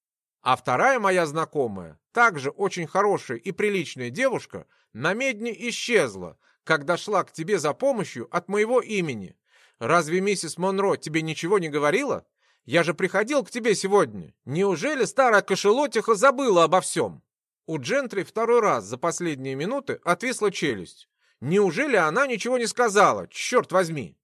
А вторая моя знакомая, также очень хорошая и приличная девушка, на медне исчезла, когда шла к тебе за помощью от моего имени. Разве миссис Монро тебе ничего не говорила? Я же приходил к тебе сегодня. Неужели старая кошелотиха забыла обо всем? У Джентри второй раз за последние минуты отвисла челюсть. Неужели она ничего не сказала? Черт возьми!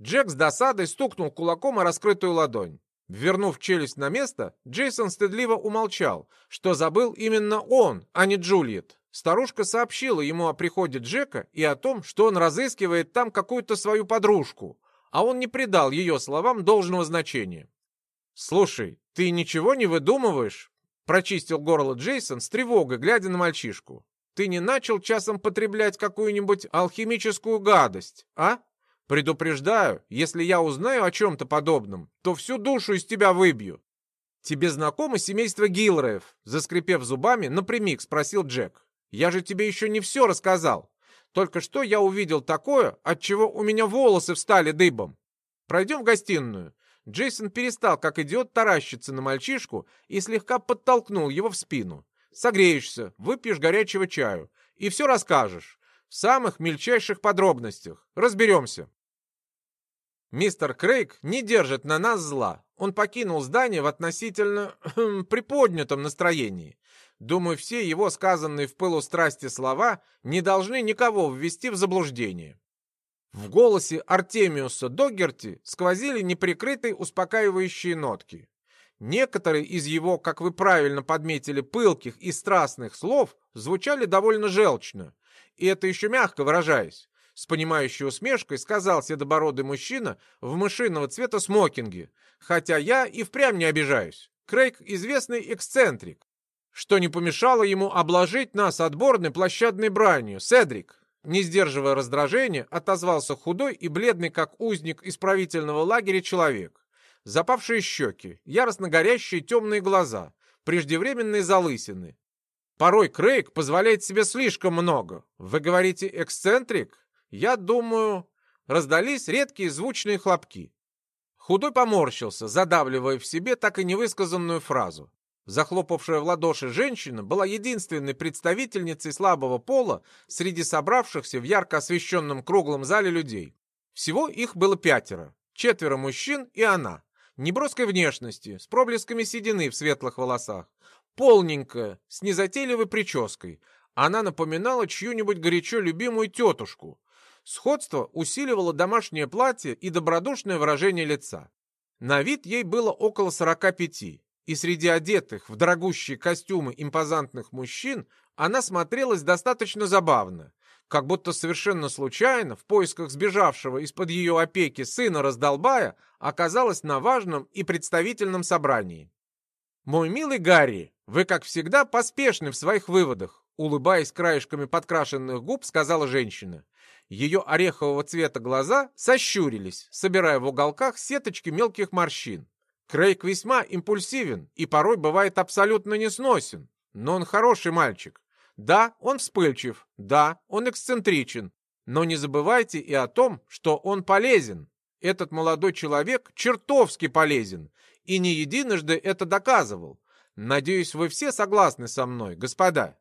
Джек с досадой стукнул кулаком о раскрытую ладонь. Вернув челюсть на место, Джейсон стыдливо умолчал, что забыл именно он, а не Джульет. Старушка сообщила ему о приходе Джека и о том, что он разыскивает там какую-то свою подружку, а он не придал ее словам должного значения. «Слушай, ты ничего не выдумываешь?» Прочистил горло Джейсон с тревогой, глядя на мальчишку. «Ты не начал часом потреблять какую-нибудь алхимическую гадость, а? Предупреждаю, если я узнаю о чем-то подобном, то всю душу из тебя выбью». «Тебе знакомо семейство Гилреев?» Заскрипев зубами, напрямик спросил Джек. «Я же тебе еще не все рассказал. Только что я увидел такое, от чего у меня волосы встали дыбом. Пройдем в гостиную. Джейсон перестал, как идиот, таращиться на мальчишку и слегка подтолкнул его в спину. «Согреешься, выпьешь горячего чаю и все расскажешь. В самых мельчайших подробностях. Разберемся». Мистер Крейг не держит на нас зла. Он покинул здание в относительно хм, приподнятом настроении. Думаю, все его сказанные в пылу страсти слова не должны никого ввести в заблуждение. В голосе Артемиуса Догерти сквозили неприкрытые успокаивающие нотки. Некоторые из его, как вы правильно подметили, пылких и страстных слов звучали довольно желчно, и это еще мягко выражаясь. С понимающей усмешкой сказал седобородый мужчина в мышиного цвета смокинге, хотя я и впрямь не обижаюсь. Крейг известный эксцентрик, что не помешало ему обложить нас отборной площадной бранью. Седрик, не сдерживая раздражения, отозвался худой и бледный, как узник исправительного лагеря, человек. Запавшие щеки, яростно горящие темные глаза, преждевременные залысины. Порой Крейг позволяет себе слишком много. Вы говорите «эксцентрик»? Я думаю... Раздались редкие звучные хлопки. Худой поморщился, задавливая в себе так и невысказанную фразу. Захлопавшая в ладоши женщина была единственной представительницей слабого пола среди собравшихся в ярко освещенном круглом зале людей. Всего их было пятеро. Четверо мужчин и она. Неброской внешности, с проблесками седины в светлых волосах. Полненькая, с незатейливой прической. Она напоминала чью-нибудь горячо любимую тетушку. Сходство усиливало домашнее платье и добродушное выражение лица. На вид ей было около сорока пяти и среди одетых в дорогущие костюмы импозантных мужчин она смотрелась достаточно забавно. как будто совершенно случайно, в поисках сбежавшего из-под ее опеки сына раздолбая, оказалась на важном и представительном собрании. «Мой милый Гарри, вы, как всегда, поспешны в своих выводах», улыбаясь краешками подкрашенных губ, сказала женщина. Ее орехового цвета глаза сощурились, собирая в уголках сеточки мелких морщин. Крейг весьма импульсивен и порой бывает абсолютно несносен, но он хороший мальчик. Да, он вспыльчив, да, он эксцентричен, но не забывайте и о том, что он полезен. Этот молодой человек чертовски полезен, и не единожды это доказывал. Надеюсь, вы все согласны со мной, господа.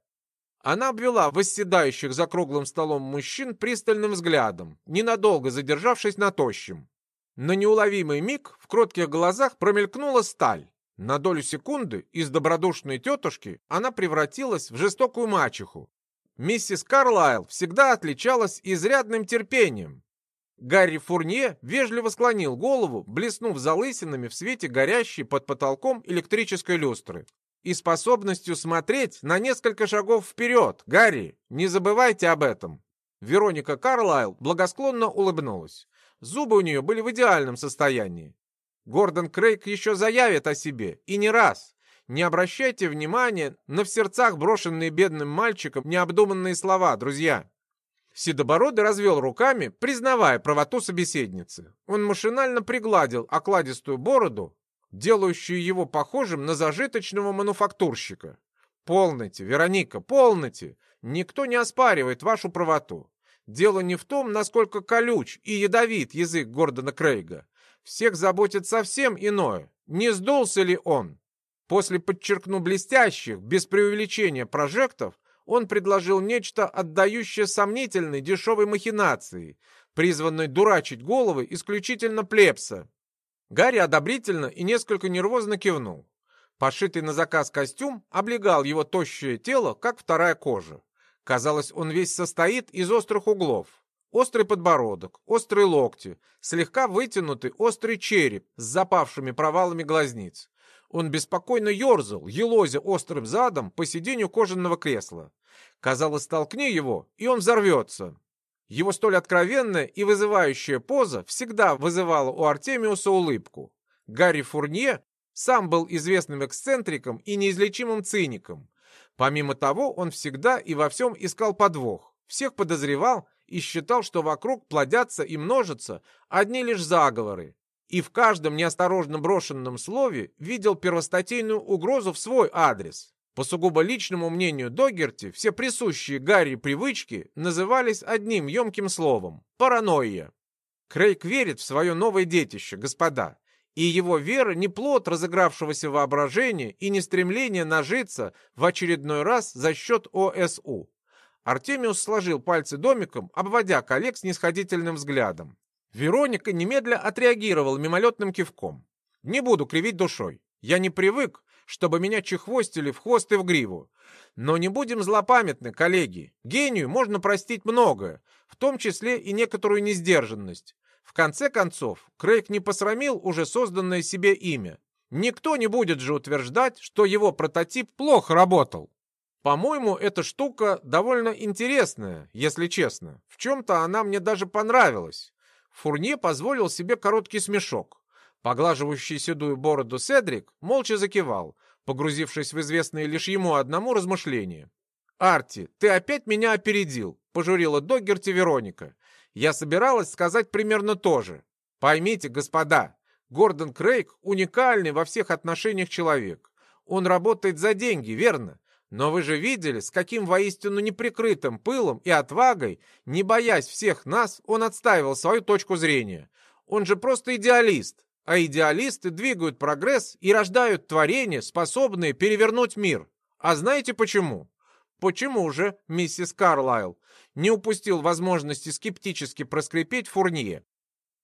Она обвела восседающих за круглым столом мужчин пристальным взглядом, ненадолго задержавшись на тощем. На неуловимый миг в кротких глазах промелькнула сталь. На долю секунды из добродушной тетушки она превратилась в жестокую мачеху. Миссис Карлайл всегда отличалась изрядным терпением. Гарри Фурнье вежливо склонил голову, блеснув залысинами в свете горящей под потолком электрической люстры. И способностью смотреть на несколько шагов вперед. Гарри, не забывайте об этом. Вероника Карлайл благосклонно улыбнулась. Зубы у нее были в идеальном состоянии. Гордон Крейг еще заявит о себе, и не раз. Не обращайте внимания на в сердцах брошенные бедным мальчиком необдуманные слова, друзья. Седобородый развел руками, признавая правоту собеседницы. Он машинально пригладил окладистую бороду, делающую его похожим на зажиточного мануфактурщика. «Полноте, Вероника, полноте! Никто не оспаривает вашу правоту. Дело не в том, насколько колюч и ядовит язык Гордона Крейга. Всех заботит совсем иное. Не сдулся ли он? После, подчеркну, блестящих, без преувеличения прожектов, он предложил нечто, отдающее сомнительной дешевой махинации, призванной дурачить головы исключительно плебса. Гарри одобрительно и несколько нервозно кивнул. Пошитый на заказ костюм облегал его тощее тело, как вторая кожа. Казалось, он весь состоит из острых углов. Острый подбородок, острые локти, слегка вытянутый острый череп с запавшими провалами глазниц. Он беспокойно ерзал, елозя острым задом по сиденью кожаного кресла. Казалось, столкни его, и он взорвется. Его столь откровенная и вызывающая поза всегда вызывала у Артемиуса улыбку. Гарри Фурнье сам был известным эксцентриком и неизлечимым циником. Помимо того, он всегда и во всем искал подвох, всех подозревал и считал, что вокруг плодятся и множатся одни лишь заговоры, и в каждом неосторожно брошенном слове видел первостатейную угрозу в свой адрес. По сугубо личному мнению Догерти, все присущие Гарри привычки назывались одним емким словом – паранойя. Крейг верит в свое новое детище, господа, и его вера не плод разыгравшегося воображения и не стремление нажиться в очередной раз за счет ОСУ. Артемиус сложил пальцы домиком, обводя коллег с нисходительным взглядом. Вероника немедля отреагировал мимолетным кивком. «Не буду кривить душой. Я не привык, чтобы меня чехвостили в хвост и в гриву. Но не будем злопамятны, коллеги. Гению можно простить многое, в том числе и некоторую несдержанность. Конце концов, Крейг не посрамил уже созданное себе имя. Никто не будет же утверждать, что его прототип плохо работал. По-моему, эта штука довольно интересная, если честно. В чем-то она мне даже понравилась. Фурне позволил себе короткий смешок. Поглаживающий седую бороду Седрик молча закивал, погрузившись в известное лишь ему одному размышление. «Арти, ты опять меня опередил», — пожурила Доггерти Вероника. «Я собиралась сказать примерно то же. Поймите, господа, Гордон Крейг уникальный во всех отношениях человек. Он работает за деньги, верно? Но вы же видели, с каким воистину неприкрытым пылом и отвагой, не боясь всех нас, он отстаивал свою точку зрения. Он же просто идеалист. А идеалисты двигают прогресс и рождают творения, способные перевернуть мир. А знаете почему? Почему же миссис Карлайл не упустил возможности скептически проскрипеть Фурнье?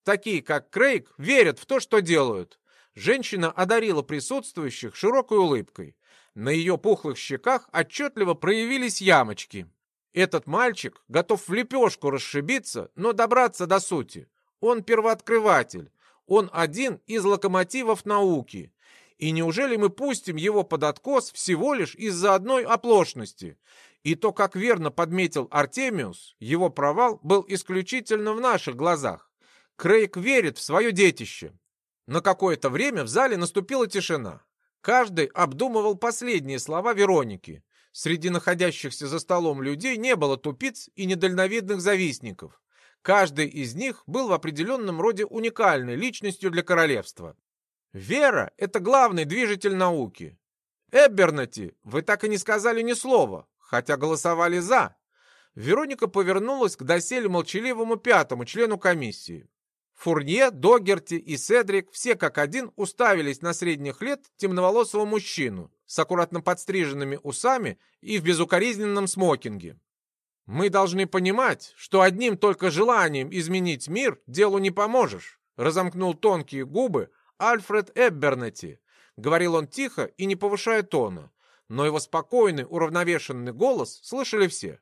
Такие, как Крейг, верят в то, что делают. Женщина одарила присутствующих широкой улыбкой. На ее пухлых щеках отчетливо проявились ямочки. Этот мальчик готов в лепешку расшибиться, но добраться до сути. Он первооткрыватель. Он один из локомотивов науки. И неужели мы пустим его под откос всего лишь из-за одной оплошности? И то, как верно подметил Артемиус, его провал был исключительно в наших глазах. Крейг верит в свое детище. На какое-то время в зале наступила тишина. Каждый обдумывал последние слова Вероники. Среди находящихся за столом людей не было тупиц и недальновидных завистников. Каждый из них был в определенном роде уникальной личностью для королевства. Вера — это главный движитель науки. Эббернати, вы так и не сказали ни слова, хотя голосовали «за». Вероника повернулась к доселе молчаливому пятому члену комиссии. Фурнье, Догерти и Седрик все как один уставились на средних лет темноволосого мужчину с аккуратно подстриженными усами и в безукоризненном смокинге. «Мы должны понимать, что одним только желанием изменить мир делу не поможешь», разомкнул тонкие губы Альфред Эббернетти. Говорил он тихо и не повышая тона, но его спокойный, уравновешенный голос слышали все.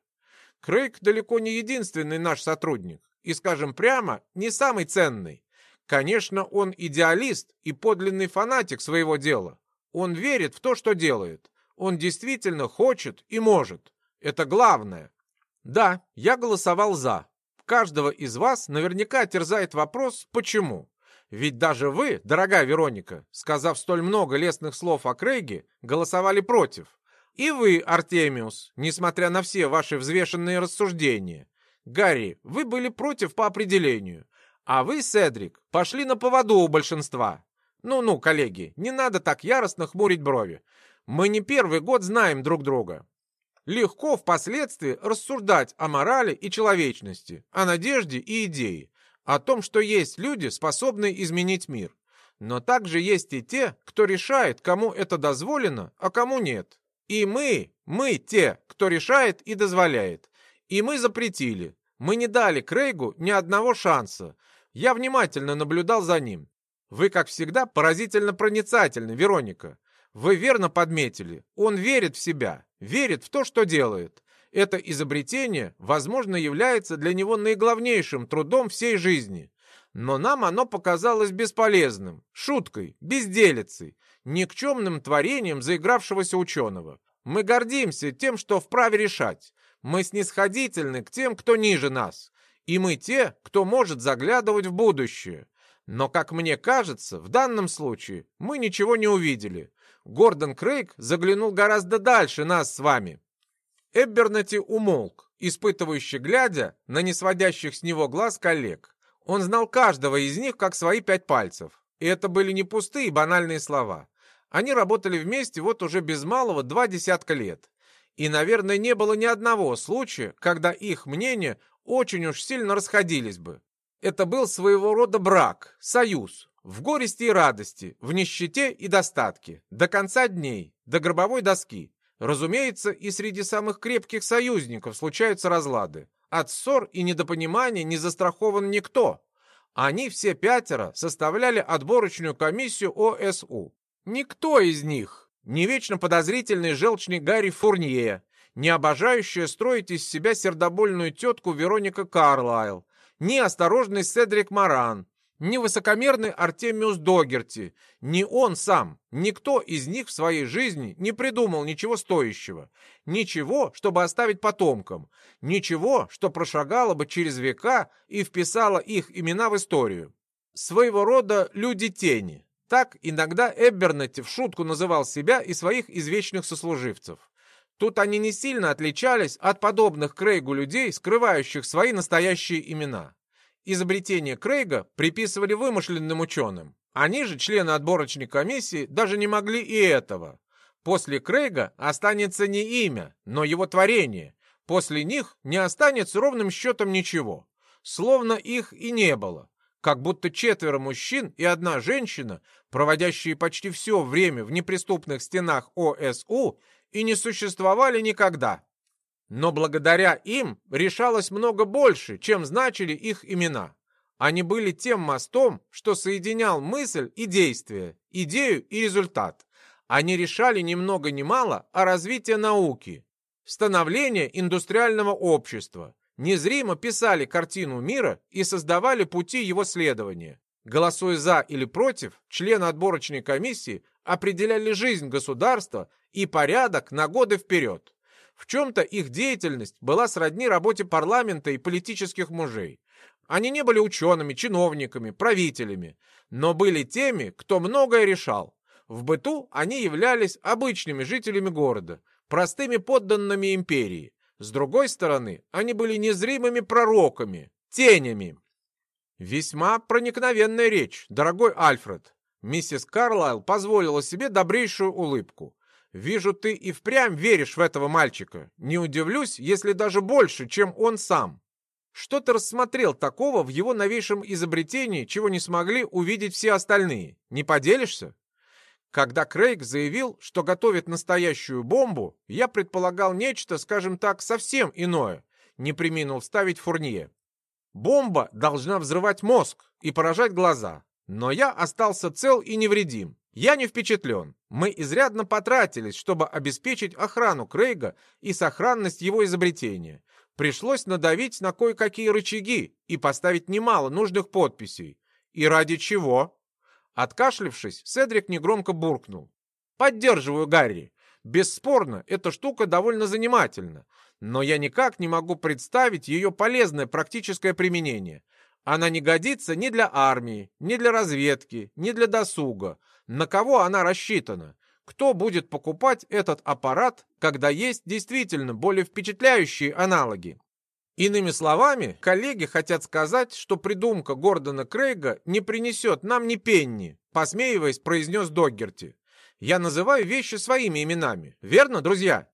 Крейг далеко не единственный наш сотрудник и, скажем прямо, не самый ценный. Конечно, он идеалист и подлинный фанатик своего дела. Он верит в то, что делает. Он действительно хочет и может. Это главное. Да, я голосовал «за». Каждого из вас наверняка терзает вопрос «почему?». Ведь даже вы, дорогая Вероника, сказав столь много лестных слов о Крейге, голосовали против. И вы, Артемиус, несмотря на все ваши взвешенные рассуждения. Гарри, вы были против по определению. А вы, Седрик, пошли на поводу у большинства. Ну-ну, коллеги, не надо так яростно хмурить брови. Мы не первый год знаем друг друга. Легко впоследствии рассуждать о морали и человечности, о надежде и идее, о том, что есть люди, способные изменить мир. Но также есть и те, кто решает, кому это дозволено, а кому нет. И мы, мы те, кто решает и дозволяет. И мы запретили, мы не дали Крейгу ни одного шанса. Я внимательно наблюдал за ним. Вы, как всегда, поразительно проницательны, Вероника. Вы верно подметили. Он верит в себя, верит в то, что делает. Это изобретение, возможно, является для него наиглавнейшим трудом всей жизни. Но нам оно показалось бесполезным, шуткой, безделицей, никчемным творением заигравшегося ученого. Мы гордимся тем, что вправе решать. Мы снисходительны к тем, кто ниже нас, и мы те, кто может заглядывать в будущее. Но, как мне кажется, в данном случае мы ничего не увидели. Гордон Крейг заглянул гораздо дальше нас с вами. Эббернати умолк, испытывающий глядя на несводящих с него глаз коллег. Он знал каждого из них как свои пять пальцев. И это были не пустые банальные слова. Они работали вместе вот уже без малого два десятка лет. И, наверное, не было ни одного случая, когда их мнения очень уж сильно расходились бы. Это был своего рода брак, союз, в горести и радости, в нищете и достатке, до конца дней, до гробовой доски. Разумеется, и среди самых крепких союзников случаются разлады. От ссор и недопонимания не застрахован никто. Они все пятеро составляли отборочную комиссию ОСУ. Никто из них не вечно подозрительный желчный Гарри Фурнье, не обожающая строить из себя сердобольную тетку Вероника Карлайл, ни осторожный Седрик Маран, ни высокомерный Артемиус Догерти, ни он сам, никто из них в своей жизни не придумал ничего стоящего, ничего, чтобы оставить потомкам, ничего, что прошагало бы через века и вписало их имена в историю. Своего рода люди тени, так иногда Эббернетти в шутку называл себя и своих извечных сослуживцев. Тут они не сильно отличались от подобных Крейгу людей, скрывающих свои настоящие имена. Изобретение Крейга приписывали вымышленным ученым. Они же, члены отборочной комиссии, даже не могли и этого. После Крейга останется не имя, но его творение. После них не останется ровным счетом ничего. Словно их и не было как будто четверо мужчин и одна женщина, проводящие почти все время в неприступных стенах ОСУ, и не существовали никогда. Но благодаря им решалось много больше, чем значили их имена. Они были тем мостом, что соединял мысль и действие, идею и результат. Они решали ни много ни мало о развитии науки, становления индустриального общества, незримо писали картину мира и создавали пути его следования. Голосуя за или против, члены отборочной комиссии определяли жизнь государства и порядок на годы вперед. В чем-то их деятельность была сродни работе парламента и политических мужей. Они не были учеными, чиновниками, правителями, но были теми, кто многое решал. В быту они являлись обычными жителями города, простыми подданными империи. С другой стороны, они были незримыми пророками, тенями. Весьма проникновенная речь, дорогой Альфред. Миссис Карлайл позволила себе добрейшую улыбку. Вижу, ты и впрямь веришь в этого мальчика. Не удивлюсь, если даже больше, чем он сам. Что ты рассмотрел такого в его новейшем изобретении, чего не смогли увидеть все остальные? Не поделишься? Когда Крейг заявил, что готовит настоящую бомбу, я предполагал нечто, скажем так, совсем иное, не приминул вставить Фурнье. Бомба должна взрывать мозг и поражать глаза. Но я остался цел и невредим. Я не впечатлен. Мы изрядно потратились, чтобы обеспечить охрану Крейга и сохранность его изобретения. Пришлось надавить на кое-какие рычаги и поставить немало нужных подписей. И ради чего? Откашлившись, Седрик негромко буркнул. «Поддерживаю Гарри. Бесспорно, эта штука довольно занимательна, но я никак не могу представить ее полезное практическое применение. Она не годится ни для армии, ни для разведки, ни для досуга. На кого она рассчитана? Кто будет покупать этот аппарат, когда есть действительно более впечатляющие аналоги? Иными словами, коллеги хотят сказать, что придумка Гордона Крейга не принесет нам ни пенни, посмеиваясь, произнес Доггерти. Я называю вещи своими именами, верно, друзья?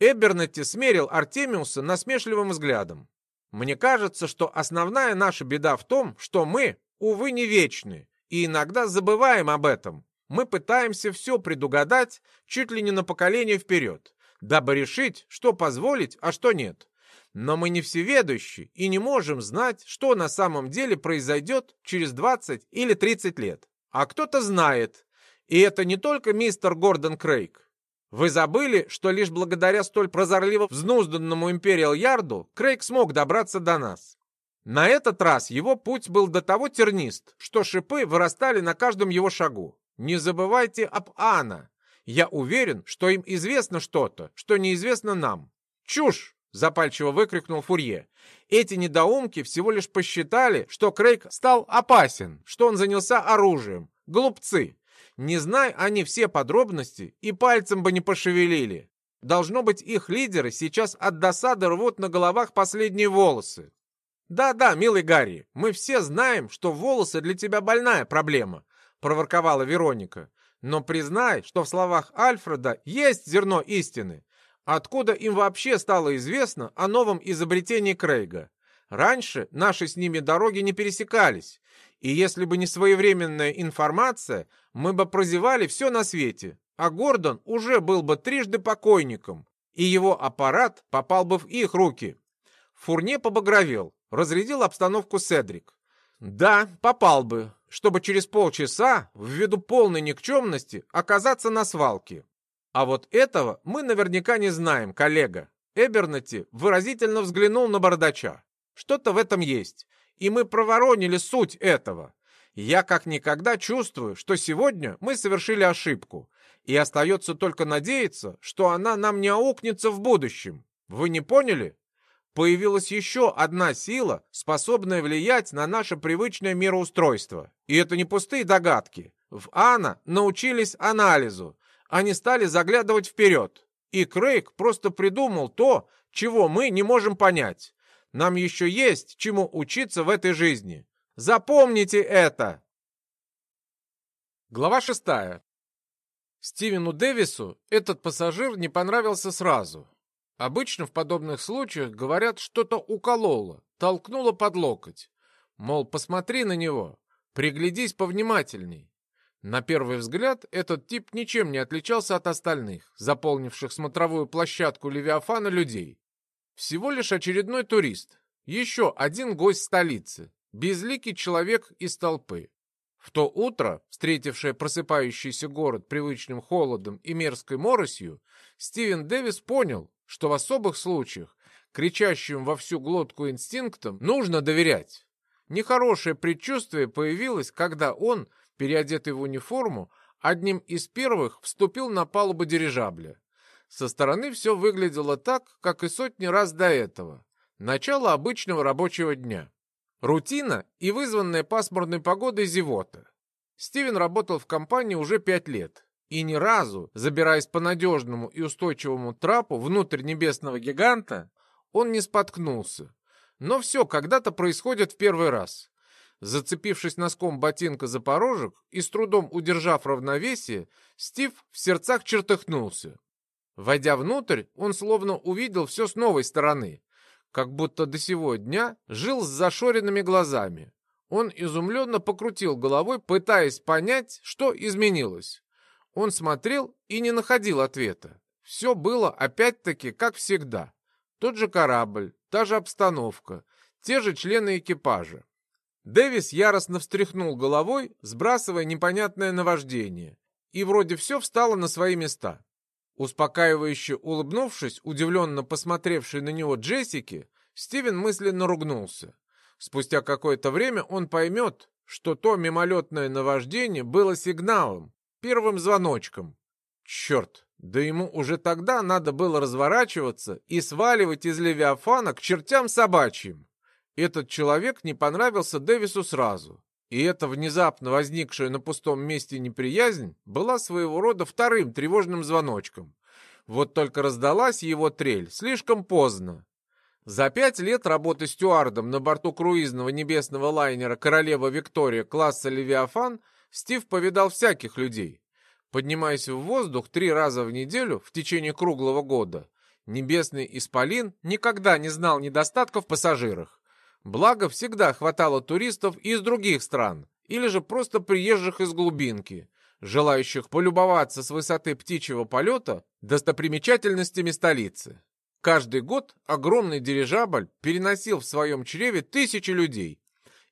Эбернетти смерил Артемиуса насмешливым взглядом. Мне кажется, что основная наша беда в том, что мы, увы, не вечны, и иногда забываем об этом. Мы пытаемся все предугадать чуть ли не на поколение вперед, дабы решить, что позволить, а что нет. Но мы не всеведущи и не можем знать, что на самом деле произойдет через 20 или 30 лет. А кто-то знает. И это не только мистер Гордон Крейг. Вы забыли, что лишь благодаря столь прозорливо взнузданному Империал Ярду Крейг смог добраться до нас. На этот раз его путь был до того тернист, что шипы вырастали на каждом его шагу. Не забывайте об Анна. Я уверен, что им известно что-то, что неизвестно нам. Чушь! Запальчиво выкрикнул Фурье. Эти недоумки всего лишь посчитали, что Крейг стал опасен, что он занялся оружием. Глупцы! Не зная они все подробности, и пальцем бы не пошевелили. Должно быть, их лидеры сейчас от досады рвут на головах последние волосы. «Да-да, милый Гарри, мы все знаем, что волосы для тебя больная проблема», — проворковала Вероника. «Но признай, что в словах Альфреда есть зерно истины. Откуда им вообще стало известно о новом изобретении Крейга? Раньше наши с ними дороги не пересекались, и если бы не своевременная информация, мы бы прозевали все на свете, а Гордон уже был бы трижды покойником, и его аппарат попал бы в их руки. Фурне побагровел, разрядил обстановку Седрик. Да, попал бы, чтобы через полчаса, ввиду полной никчемности, оказаться на свалке. А вот этого мы наверняка не знаем, коллега. Эбернати выразительно взглянул на бардача. Что-то в этом есть и мы проворонили суть этого. Я как никогда чувствую, что сегодня мы совершили ошибку, и остается только надеяться, что она нам не аукнется в будущем. Вы не поняли? Появилась еще одна сила, способная влиять на наше привычное мироустройство. И это не пустые догадки. В Ана научились анализу. Они стали заглядывать вперед. И Крейг просто придумал то, чего мы не можем понять. Нам еще есть чему учиться в этой жизни. Запомните это!» Глава шестая. Стивену Дэвису этот пассажир не понравился сразу. Обычно в подобных случаях говорят, что-то укололо, толкнуло под локоть. Мол, посмотри на него, приглядись повнимательней. На первый взгляд этот тип ничем не отличался от остальных, заполнивших смотровую площадку Левиафана людей. Всего лишь очередной турист. Еще один гость столицы. Безликий человек из толпы. В то утро, встретившее просыпающийся город привычным холодом и мерзкой моросью, Стивен Дэвис понял, что в особых случаях кричащим во всю глотку инстинктам нужно доверять. Нехорошее предчувствие появилось, когда он, переодетый в униформу, одним из первых вступил на палубу дирижабля. Со стороны все выглядело так, как и сотни раз до этого. Начало обычного рабочего дня. Рутина и вызванная пасмурной погодой зевота. Стивен работал в компании уже пять лет. И ни разу, забираясь по надежному и устойчивому трапу внутрь небесного гиганта, он не споткнулся. Но все когда-то происходит в первый раз. Зацепившись носком ботинка за порожек и с трудом удержав равновесие, Стив в сердцах чертыхнулся. Войдя внутрь, он словно увидел все с новой стороны, как будто до сего дня жил с зашоренными глазами. Он изумленно покрутил головой, пытаясь понять, что изменилось. Он смотрел и не находил ответа. Все было опять-таки как всегда. Тот же корабль, та же обстановка, те же члены экипажа. Дэвис яростно встряхнул головой, сбрасывая непонятное наваждение. И вроде все встало на свои места. Успокаивающе улыбнувшись, удивленно посмотревший на него Джессики, Стивен мысленно ругнулся. Спустя какое-то время он поймет, что то мимолетное наваждение было сигналом, первым звоночком. Черт, да ему уже тогда надо было разворачиваться и сваливать из Левиафана к чертям собачьим. Этот человек не понравился Дэвису сразу. И эта внезапно возникшая на пустом месте неприязнь была своего рода вторым тревожным звоночком. Вот только раздалась его трель слишком поздно. За пять лет работы стюардом на борту круизного небесного лайнера «Королева Виктория» класса «Левиафан» Стив повидал всяких людей. Поднимаясь в воздух три раза в неделю в течение круглого года, небесный исполин никогда не знал недостатков в пассажирах. Благо, всегда хватало туристов из других стран или же просто приезжих из глубинки, желающих полюбоваться с высоты птичьего полета достопримечательностями столицы. Каждый год огромный дирижабль переносил в своем чреве тысячи людей,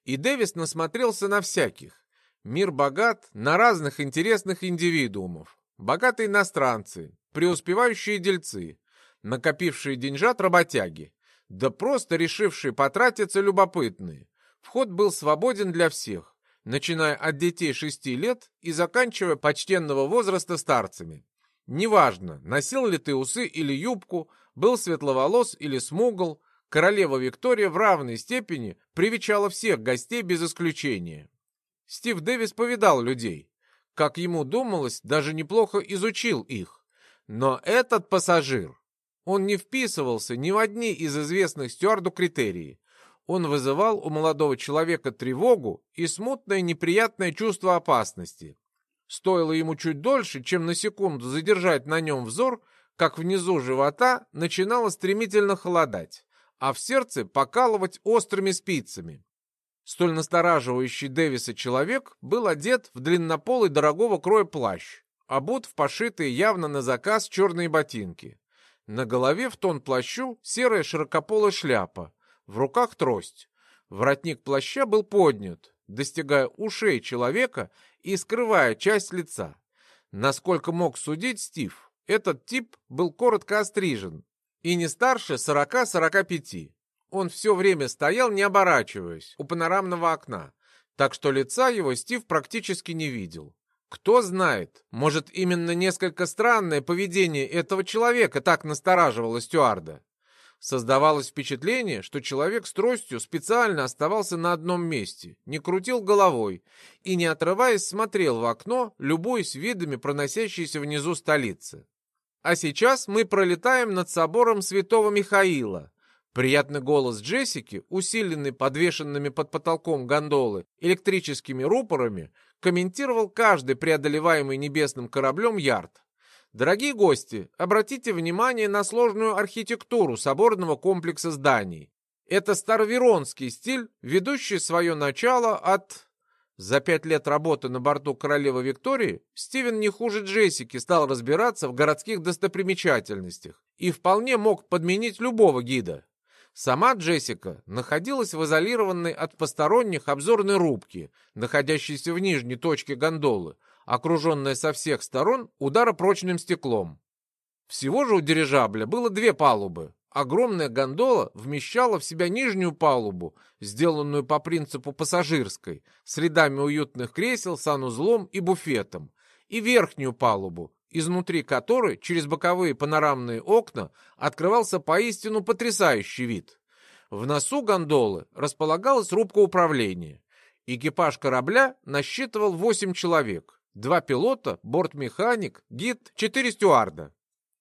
и Дэвис насмотрелся на всяких. Мир богат на разных интересных индивидуумов. Богатые иностранцы, преуспевающие дельцы, накопившие деньжат работяги, да просто решившие потратиться любопытные. Вход был свободен для всех, начиная от детей шести лет и заканчивая почтенного возраста старцами. Неважно, носил ли ты усы или юбку, был светловолос или смугл, королева Виктория в равной степени привечала всех гостей без исключения. Стив Дэвис повидал людей. Как ему думалось, даже неплохо изучил их. Но этот пассажир он не вписывался ни в одни из известных стюарду критерий. Он вызывал у молодого человека тревогу и смутное неприятное чувство опасности. Стоило ему чуть дольше, чем на секунду задержать на нем взор, как внизу живота начинало стремительно холодать, а в сердце покалывать острыми спицами. Столь настораживающий Дэвиса человек был одет в длиннополый дорогого кроя плащ, обут в пошитые явно на заказ черные ботинки. На голове в тон плащу серая широкополая шляпа, в руках трость. Воротник плаща был поднят, достигая ушей человека и скрывая часть лица. Насколько мог судить Стив, этот тип был коротко острижен и не старше 40-45. Он все время стоял, не оборачиваясь, у панорамного окна, так что лица его Стив практически не видел. Кто знает, может, именно несколько странное поведение этого человека так настораживало стюарда. Создавалось впечатление, что человек с тростью специально оставался на одном месте, не крутил головой и, не отрываясь, смотрел в окно, любуясь видами проносящейся внизу столицы. А сейчас мы пролетаем над собором святого Михаила. Приятный голос Джессики, усиленный подвешенными под потолком гондолы электрическими рупорами, комментировал каждый преодолеваемый небесным кораблем ярд. Дорогие гости, обратите внимание на сложную архитектуру соборного комплекса зданий. Это староверонский стиль, ведущий свое начало от... За пять лет работы на борту королевы Виктории Стивен не хуже Джессики стал разбираться в городских достопримечательностях и вполне мог подменить любого гида. Сама Джессика находилась в изолированной от посторонних обзорной рубке, находящейся в нижней точке гондолы, окруженная со всех сторон ударопрочным стеклом. Всего же у дирижабля было две палубы. Огромная гондола вмещала в себя нижнюю палубу, сделанную по принципу пассажирской, с рядами уютных кресел, санузлом и буфетом, и верхнюю палубу, изнутри которой через боковые панорамные окна открывался поистину потрясающий вид. В носу гондолы располагалась рубка управления. Экипаж корабля насчитывал 8 человек. Два пилота, бортмеханик, гид, четыре стюарда.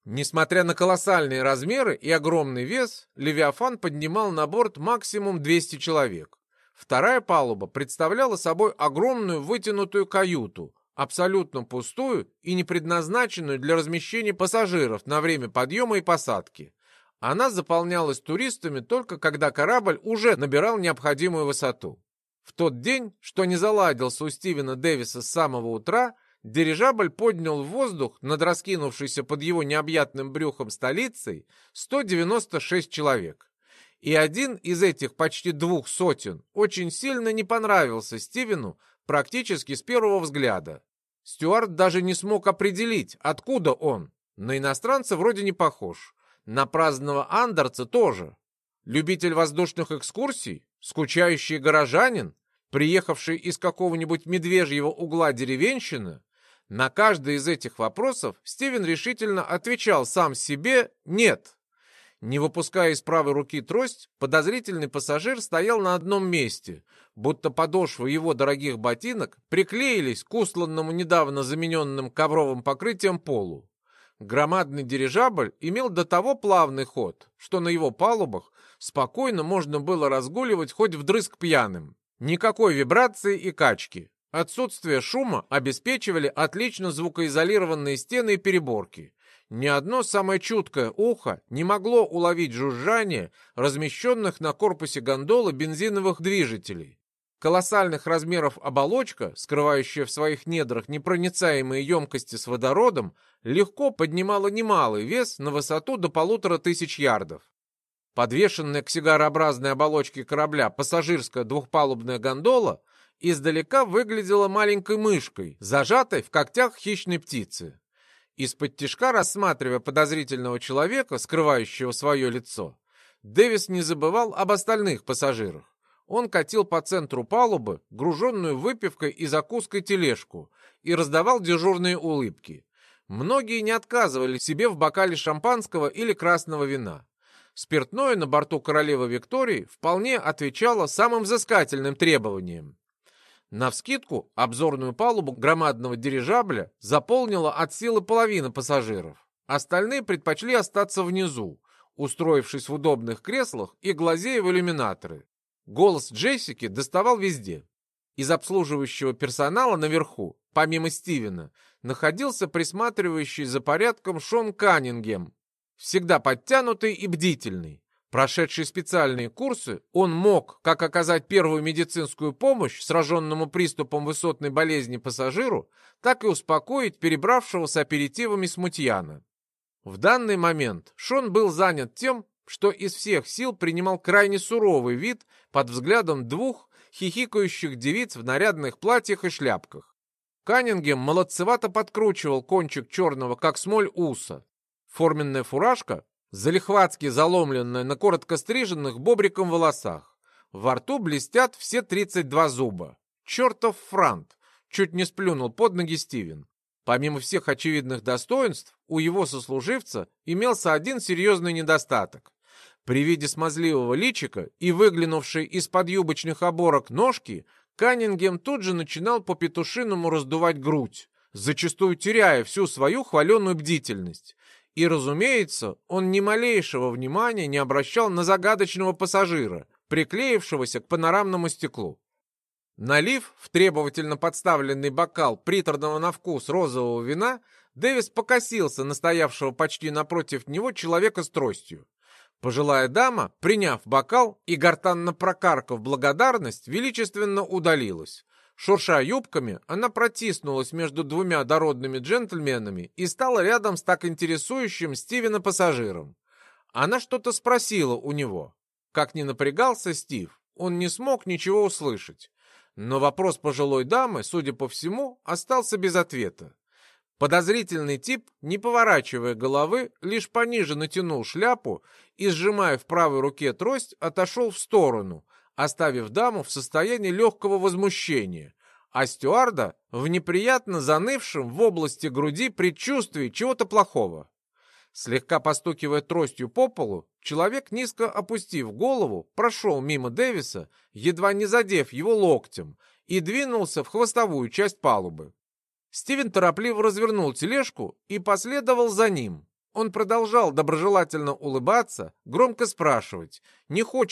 Несмотря на колоссальные размеры и огромный вес, Левиафан поднимал на борт максимум 200 человек. Вторая палуба представляла собой огромную вытянутую каюту, абсолютно пустую и не предназначенную для размещения пассажиров на время подъема и посадки. Она заполнялась туристами только когда корабль уже набирал необходимую высоту. В тот день, что не заладился у Стивена Дэвиса с самого утра, дирижабль поднял в воздух над раскинувшейся под его необъятным брюхом столицей 196 человек. И один из этих почти двух сотен очень сильно не понравился Стивену практически с первого взгляда. Стюарт даже не смог определить, откуда он. На иностранца вроде не похож. На праздного андерца тоже. Любитель воздушных экскурсий? Скучающий горожанин? Приехавший из какого-нибудь медвежьего угла деревенщины? На каждый из этих вопросов Стивен решительно отвечал сам себе «нет». Не выпуская из правой руки трость, подозрительный пассажир стоял на одном месте, будто подошвы его дорогих ботинок приклеились к усланному недавно замененным ковровым покрытием полу. Громадный дирижабль имел до того плавный ход, что на его палубах спокойно можно было разгуливать хоть вдрызг пьяным. Никакой вибрации и качки. Отсутствие шума обеспечивали отлично звукоизолированные стены и переборки. Ни одно самое чуткое ухо не могло уловить жужжание размещенных на корпусе гондолы бензиновых движителей. Колоссальных размеров оболочка, скрывающая в своих недрах непроницаемые емкости с водородом, легко поднимала немалый вес на высоту до полутора тысяч ярдов. Подвешенная к сигарообразной оболочке корабля пассажирская двухпалубная гондола издалека выглядела маленькой мышкой, зажатой в когтях хищной птицы. Из-под тишка, рассматривая подозрительного человека, скрывающего свое лицо, Дэвис не забывал об остальных пассажирах. Он катил по центру палубы, груженную выпивкой и закуской тележку, и раздавал дежурные улыбки. Многие не отказывали себе в бокале шампанского или красного вина. Спиртное на борту королевы Виктории вполне отвечало самым взыскательным требованиям. Навскидку обзорную палубу громадного дирижабля заполнила от силы половина пассажиров. Остальные предпочли остаться внизу, устроившись в удобных креслах и глазея в иллюминаторы. Голос Джессики доставал везде. Из обслуживающего персонала наверху, помимо Стивена, находился присматривающий за порядком Шон Каннингем, всегда подтянутый и бдительный. Прошедший специальные курсы, он мог как оказать первую медицинскую помощь сраженному приступом высотной болезни пассажиру, так и успокоить перебравшегося аперитивами смутьяна. В данный момент Шон был занят тем, что из всех сил принимал крайне суровый вид под взглядом двух хихикающих девиц в нарядных платьях и шляпках. Каннингем молодцевато подкручивал кончик черного, как смоль, уса. Форменная фуражка залихватски заломленная на коротко стриженных бобриком волосах. Во рту блестят все 32 зуба. Чертов франт! Чуть не сплюнул под ноги Стивен. Помимо всех очевидных достоинств, у его сослуживца имелся один серьезный недостаток. При виде смазливого личика и выглянувшей из-под юбочных оборок ножки, Каннингем тут же начинал по петушиному раздувать грудь, зачастую теряя всю свою хваленую бдительность. И, разумеется, он ни малейшего внимания не обращал на загадочного пассажира, приклеившегося к панорамному стеклу. Налив в требовательно подставленный бокал приторного на вкус розового вина, Дэвис покосился на стоявшего почти напротив него человека с тростью. Пожилая дама, приняв бокал и гортанно прокаркав благодарность, величественно удалилась, Шурша юбками, она протиснулась между двумя дородными джентльменами и стала рядом с так интересующим Стивена пассажиром. Она что-то спросила у него. Как ни напрягался Стив, он не смог ничего услышать. Но вопрос пожилой дамы, судя по всему, остался без ответа. Подозрительный тип, не поворачивая головы, лишь пониже натянул шляпу и, сжимая в правой руке трость, отошел в сторону, оставив даму в состоянии легкого возмущения, а стюарда в неприятно занывшем в области груди предчувствии чего-то плохого. Слегка постукивая тростью по полу, человек, низко опустив голову, прошел мимо Дэвиса, едва не задев его локтем, и двинулся в хвостовую часть палубы. Стивен торопливо развернул тележку и последовал за ним. Он продолжал доброжелательно улыбаться, громко спрашивать, не хочет